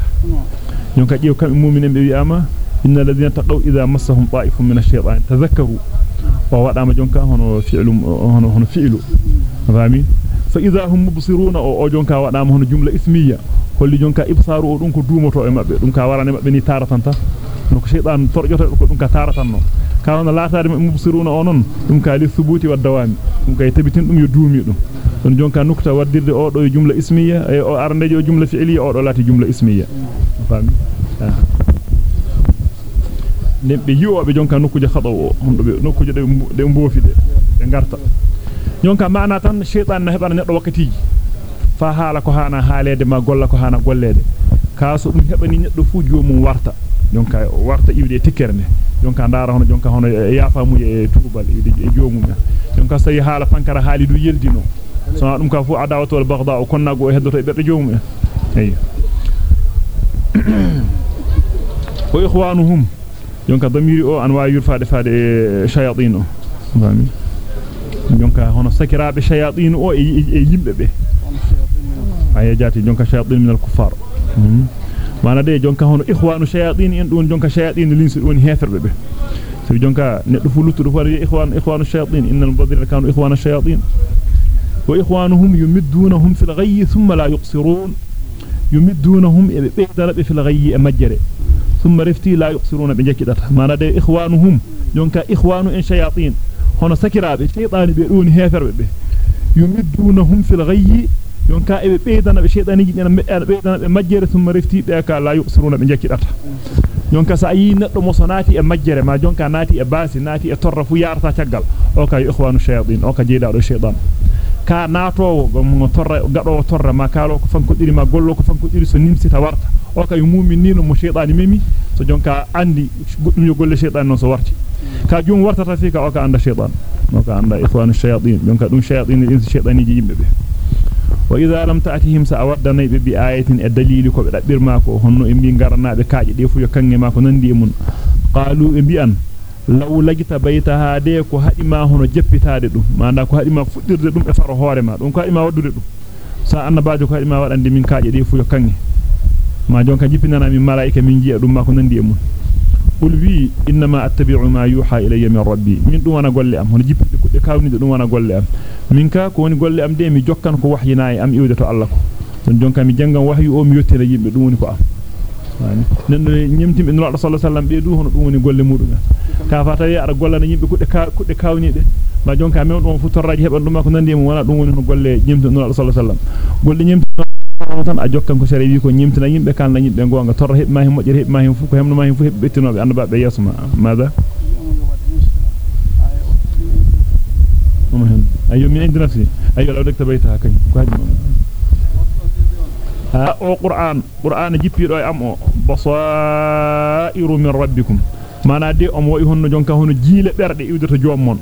يونك جيو كم مؤمنين بياما إن الذين تقوا إذا مسهم طائف من الشيطان. تذكروا. ما جونكا هنا فعل هنا هنا فعل. فاهمين؟ فإذا هم مبصرون أو جونكا ما هنا جملة إسمية. Holli jonka ibsaru o dum ko duumoto e mabbe dum ka warane mabbe ni taratan ta no ko shaytan torjoto ko dum ka taratan no ka wona laataade mubsiruna onon dum ka li thubuti wa dawami dum kay tabitin dum yo duumi dum don jonka nukta waddirde o do jumla ismiya e o arndejo jumla fi'liya o do lati jumla ismiya fami nembe yiwobe jonka nokkuje khadaw o hondo be nokkuje de de be garta jonka maana tan shaytan na hebana neddo wakkatiji fa haala ko hana haalede ma golla ko hana gollede kaaso dum hebani neddo fu joomum warta jonka warta iwde tikkere ne jonka ndara hono jonka hono yaafamu e tubal iwde e joomum jonka sayi haala pankara haali du yeldino so dum ka fu adawatu wal baghdha o konnago e heddoto e bedde joomum ayyo wa ikhwanuhum jonka damiri o an wa yurfaade faade e shayatin o jonka hono sakiraabe shayatin o e yimbe be ay jati jonka shayatin min al kuffar mana de jonka hono ikhwanu shayatin en don jonka shayatin linsi don heferbe be so jonka neddo fu luttudo fu ikhwan ikhwanu shayatin innal mubadirina kanu ikhwana shayatin wa ikhwanuhum yumiddunahum fil ghayyi thumma la yuqsirun yumiddunahum e beedara be fil ghayyi e majjere thumma rifti la yuqsiruna be jakidata mana de ikhwanuhum jonka ikhwanu en shayatin hono sakiraabe shaytani be don heferbe be yumiddunahum fil ghayyi yonka e be beedana be shaytaniji dina medda beedana be majjere thumma rifti be ka la yuqsiruna be jakidata yonka sa yi neddo mo sonati e majjere ma jonka nati e basi nati e torra fu yarta tagal o ka ikhwanu shayatin o ka jeeda do shaytan ka natowo mo torra gado torra ma kalo ko fanko diri ma gollo ko fanko diri so nimsita warta o ka mu'min nino mo shaytan memi so jonka andi goddum yo golle shaytan non so warti ka jum wartata fi ka o ka anda shaytan o ka anda ikhwanu shayatin jonka dum shayatin insi shaytaniji yimbe be e dabbirma ko honno e mbi garanaabe kaaje de fu yo kange ma ko nandi e mun qalu e mbi'an law lagita baytaha de ko hadima hono jeppitaade dum manda ko hadima fuddirde dum e faro hoore ma dum ko hadima waddude dum sa annabaajo ko hadima wadande min kaaje de fu yo kange ma jonka jippinana min malaika min jiya dum ma ko nandi e mun قل وي إنما أتبع ما يوحى إلي من ربي. من دو وأنا غولي أم. هون جيبتي كودي كاوني دو وأنا غولي أم. منكا كوني غولي أم دي مي جوكان كو وحينا أم يودتو الله كو دون جونكا مي جانغان وحي أو مي يوتينا ييمبي دو وني كو أم. يعني صلى الله عليه وسلم بي دو هون دو وني نعم. كا فاتا يي ار غولا ني ييمبي كا كاوني دي. ما جونكا مي دون فوتور راجي هبان دوما كو ناندي مو وأنا دو وني هون غولي نيمتي بن صلى الله عليه وسلم. غولي نيمتي بن nyemtimbe tan a jokkan ko sere wi ko nyimtina yimbe kan la yimbe gonga torra heb ma hen mojjere heb ma hen fu ko hemno ma hen fu heb bettinobe anda be yeso ma mada مهم ايو من عند نفسي ايو لو دكت بيتها كن ها أو قران قران جيبيدو ام أو بصائر من ربكم de o mo honno jonka hono jiile berde iwdata jommon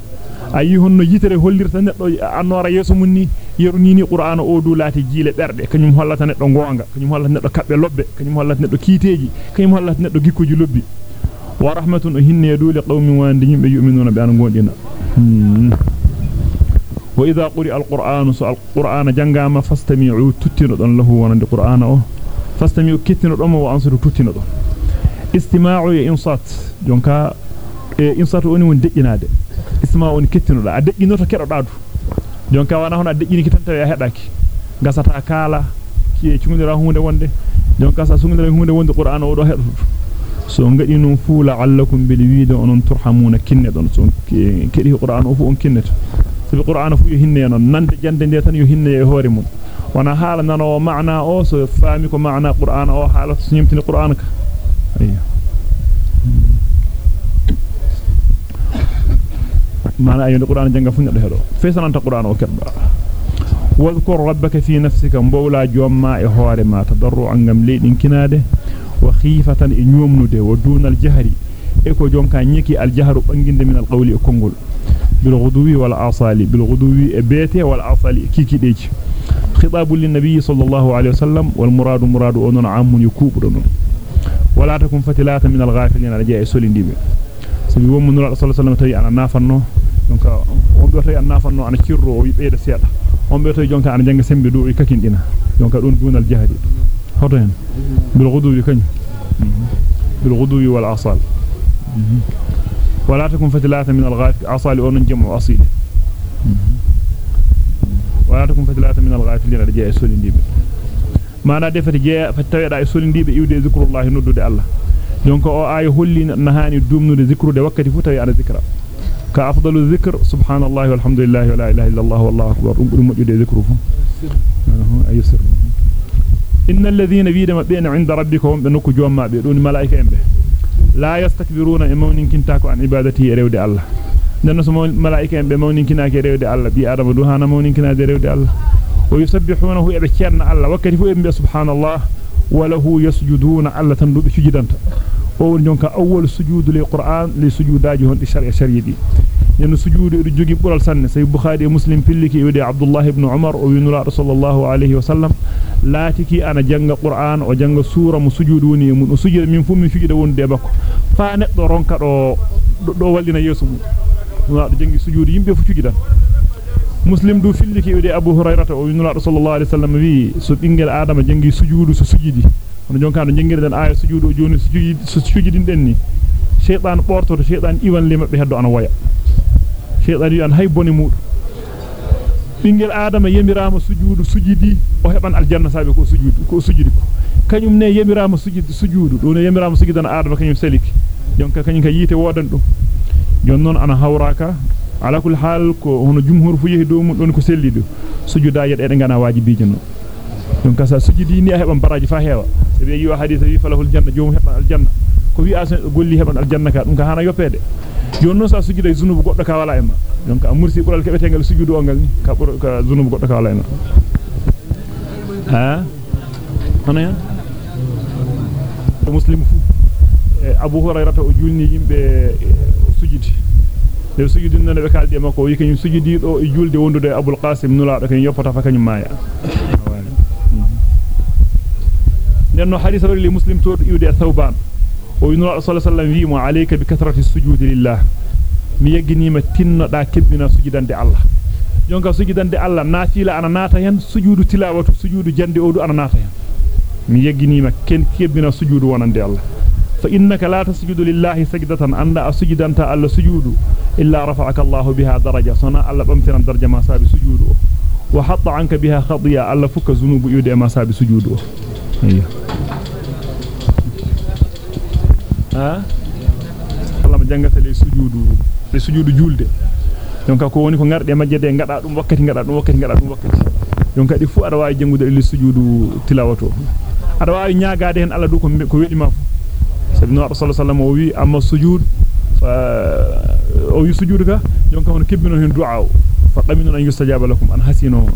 ayi honno yitere hollirta neddo annora yeso mun ni yeru ni ni qur'ana o du lati jiile berde kanyum hollata neddo gonga kanyum hollata neddo kabbe lobbe kanyum hollata neddo kiiteji kanyum hollata neddo gikkuji lobbi wa rahmatun hinne duli qaumin wa andi yimbe yu'minuna bi an gondina wa idha quri alqur'anu su alqur'ana jangama fastami'u tuttino don lahu wonande qur'ana o fastami'u kittino don wa ansuru tuttino don istima'u ya insat jonka e insat woni won dejjinade istima'u woni kittino da a dejjinoto kedo dadu jonka wana hono a dejjini kitanta ya hedaki gasata kala ki cungundira hunde wonde jonka sa sungundira hunde wonde qur'ana o do hedo so ngadi non fu la'allakum bil wiida onon turhamuna kinne don so kedi qur'ana o fu on kinneta sabi qur'ana fu yo hinne non nande jande de tan yo hinne e hoore mun wana haala nano maana o so faami ko maana qur'ana o haala so nyimtini qur'ana ka ayyo maana ayo qur'ana janga fu neddo hedo fesananta qur'ana o keddo wadhkur rabbaka fi nafsika mbawla jomma e hoore ma tadarru'an ngam leedin kinade wa khifatan e nyomnude wa dunal jahri e ko jonka nyiki al jahru banginde min al qawli e kongol bil ghuduwi wal asali bil ghuduwi e bete wal asali kikideji خطاب للنبي صلى الله عليه وسلم والمراد مراد أنون عام يكوب ولا تكن فتلات من الغافلين على جاء سولين ديبه ولا تكن فتلات من الغافل عصال أون جمع أصيل. ولا تكن فتلات من الغافلين على جاء سولين ديبه ما أنا دفت جاء فتويدا سولين ديبه يودي ذكر الله ندود الله. دونك أو آي هولي نهاني دومنو دي ذكرو دي وقتي فوتاي على ذكرى كأفضل الذكر سبحان الله والحمد لله ولا إله إلا الله والله أكبر. رمجو دي ذكرو أي سر. إن الذين بيد ما عند ربكم بنكو جوما بي ملائكة امبه لا يستكبرون امون كنتا كو ان عبادتي ريودي الله. نانو سو ملائكة امبه مون كنا كي ريودي الله. بي آدم دو هانا مون كنا دي الله. ويسبحونه يبكرنا الله. وكتي سبحان الله. وله يسجدون على تنود سجدانته أو نجنك أول سجود للقرآن لسجود داجهن إشار إشار يدي ين سجود رجوجي برال سنة سي بخاري مسلم فيلك يودي عبد الله بن عمر وينولا رسول الله عليه وسلم لا تكي أنا جنك قرآن وجنك سورة مسجودوني من سجود من فم من سجود ون دبك فانت رونك رو دو ولينا يسمو ما رجنك سجود يمبي فسجدان muslim du filliki wede abu hurairata o winula sallallahu alayhi wa sallam wi so bingel adama jangi sujudu so sujudi on jonka no jengirden aya sujudu joni sujudi sujudin den ni shaytan bortoto shaytan iwan le mabbe heddo ana waya shaytan wi an hay boni mudu bingel adama yemirama sujudu sujudi o heban aljanna sabe ko sujudu ko sujudi ko kanyum ne yemirama sujudi sujudu do ne yemirama sujudan adama kanyum seliki jonka kanyum ka yite wodan dum jon non ana hawraka ala kul hal ko hono jumhur fu yehi do mun don ko sellido sujuda yede de ngana wajibi jinno don kasa sujudi ni a heban baraji fa hewa sabi yi hadith wi falahul janna joomu heban aljanna ko wi asen golli heban aljanna ka dum ka hana yoppede jonno sa sujuda zunubu goddo ka wala emma donc a mursi bural kebetengal sujudu ongal ni ka bur goddo ka wala emma ha hono yan muslim fu abu hurairah o julni yimbe sujudi de sujudi non be kaldi makko wi kanyum sujudi do e julde wondude abul qasim nula do kanyum yoppata fa kanyum maya لأنه حديث رجل مسلم تود يودي ثوبان وينور صلى الله عليه وسلم ويما عليك بكثرة السجود لله ميجني ما تين دا كبنا سجدان دي الله jonka sujudande Allah naafila ana naata hen sujudu tilawatu sujudu jande odu ana naata hen mi yegginima ken kebbina sujudu wonande Allah fa innaka la tasjudu lillahi sajdatan anda asjudanta alla sujudu rafa'aka Allah biha daraja sana Allah bamtiran daraja ma sabi sujudu wa hatta anka biha khadiya alla fuka zunubu yude ma sabi sujudu أيوه ها Allah ma jangata le sujudu le sujudu julde donc ko woni ko ngarde majjede ngada dum wakkati ngada dum wakkati ngada dum wakkati donc di fu ada waawi jangude le sujudu tilawato ada waawi nyaagaade hen Allah du ko ko wedi ma fu sabi no rasul sallallahu o wi amma sujud hono kebbino hen du'a fa qaminu an yustajaba lakum an hasino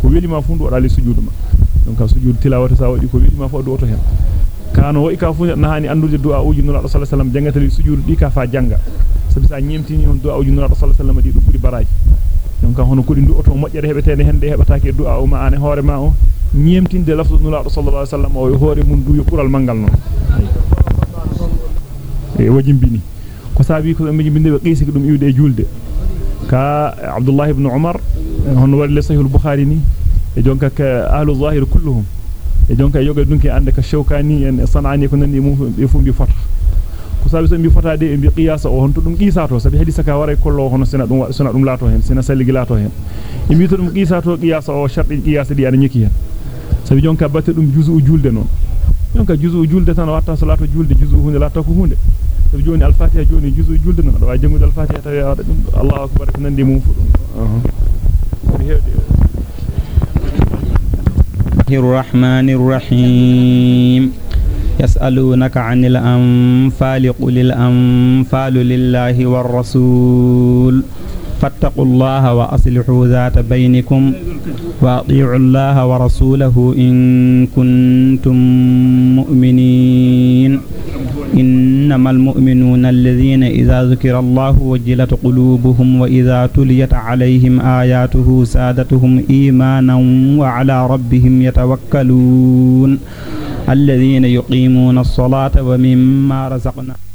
ko wedi ma fu do ada le sujudu ma donc sujud tilawata sa wadi ko wi ma fa do to hen kano wa ika fu nahani andude du'a uji nura sallallahu alaihi wasallam jangata li sujud di ka fa janga sabi sa nyemtini on du'a uji nura sallallahu alaihi wasallam di dum buri baraji donc hono kudi ndu oto mojjere hebetede hen de hebataake du'a o ma ane hoore ma o nyemtinde lafzu nura sallallahu alaihi wasallam o hoore mun du yo bural mangal non e wajimbini ko sabi ko be jimbinde be qisi dum iwde e julde ka abdullah ibn umar hono wali sahih al-bukhari ni e jonka ka ahlu zahir kulluhum e jonka yoga dunki ande ka shawkani en sanani ko nandi mum be fu bi fota ko sabi so bi fota de bi qiyasa o honto dum qisato sabi hadisa ka wara kollo hono sina dum sina dum lato hen sina saligi lato hen e mi to dum qisato qiyasa o sharti qiyasa di ana nyiki hen sabi jonka batte dum juzu julde non jonka juzu julde tan watta salatu julde juzu hunde lato ko hunde joni al-fatiha joni juzu julde non. Do jangude al-fatiha tawi wada dum allahu akbar ko nandi mum fu dum الرحمن الرحيم يسألونك عن الأنفال قل الأنفال لله والرسول فاتقوا الله وأصلحوا ذات بينكم وأطيعوا الله ورسوله إن كنتم مؤمنين إنما المؤمنون الذين إذا ذكر الله وجلت قلوبهم وإذا تليت عليهم آياته سادتهم إيمانا وعلى ربهم يتوكلون. الذين يقيمون الصلاة ومما رزقناهم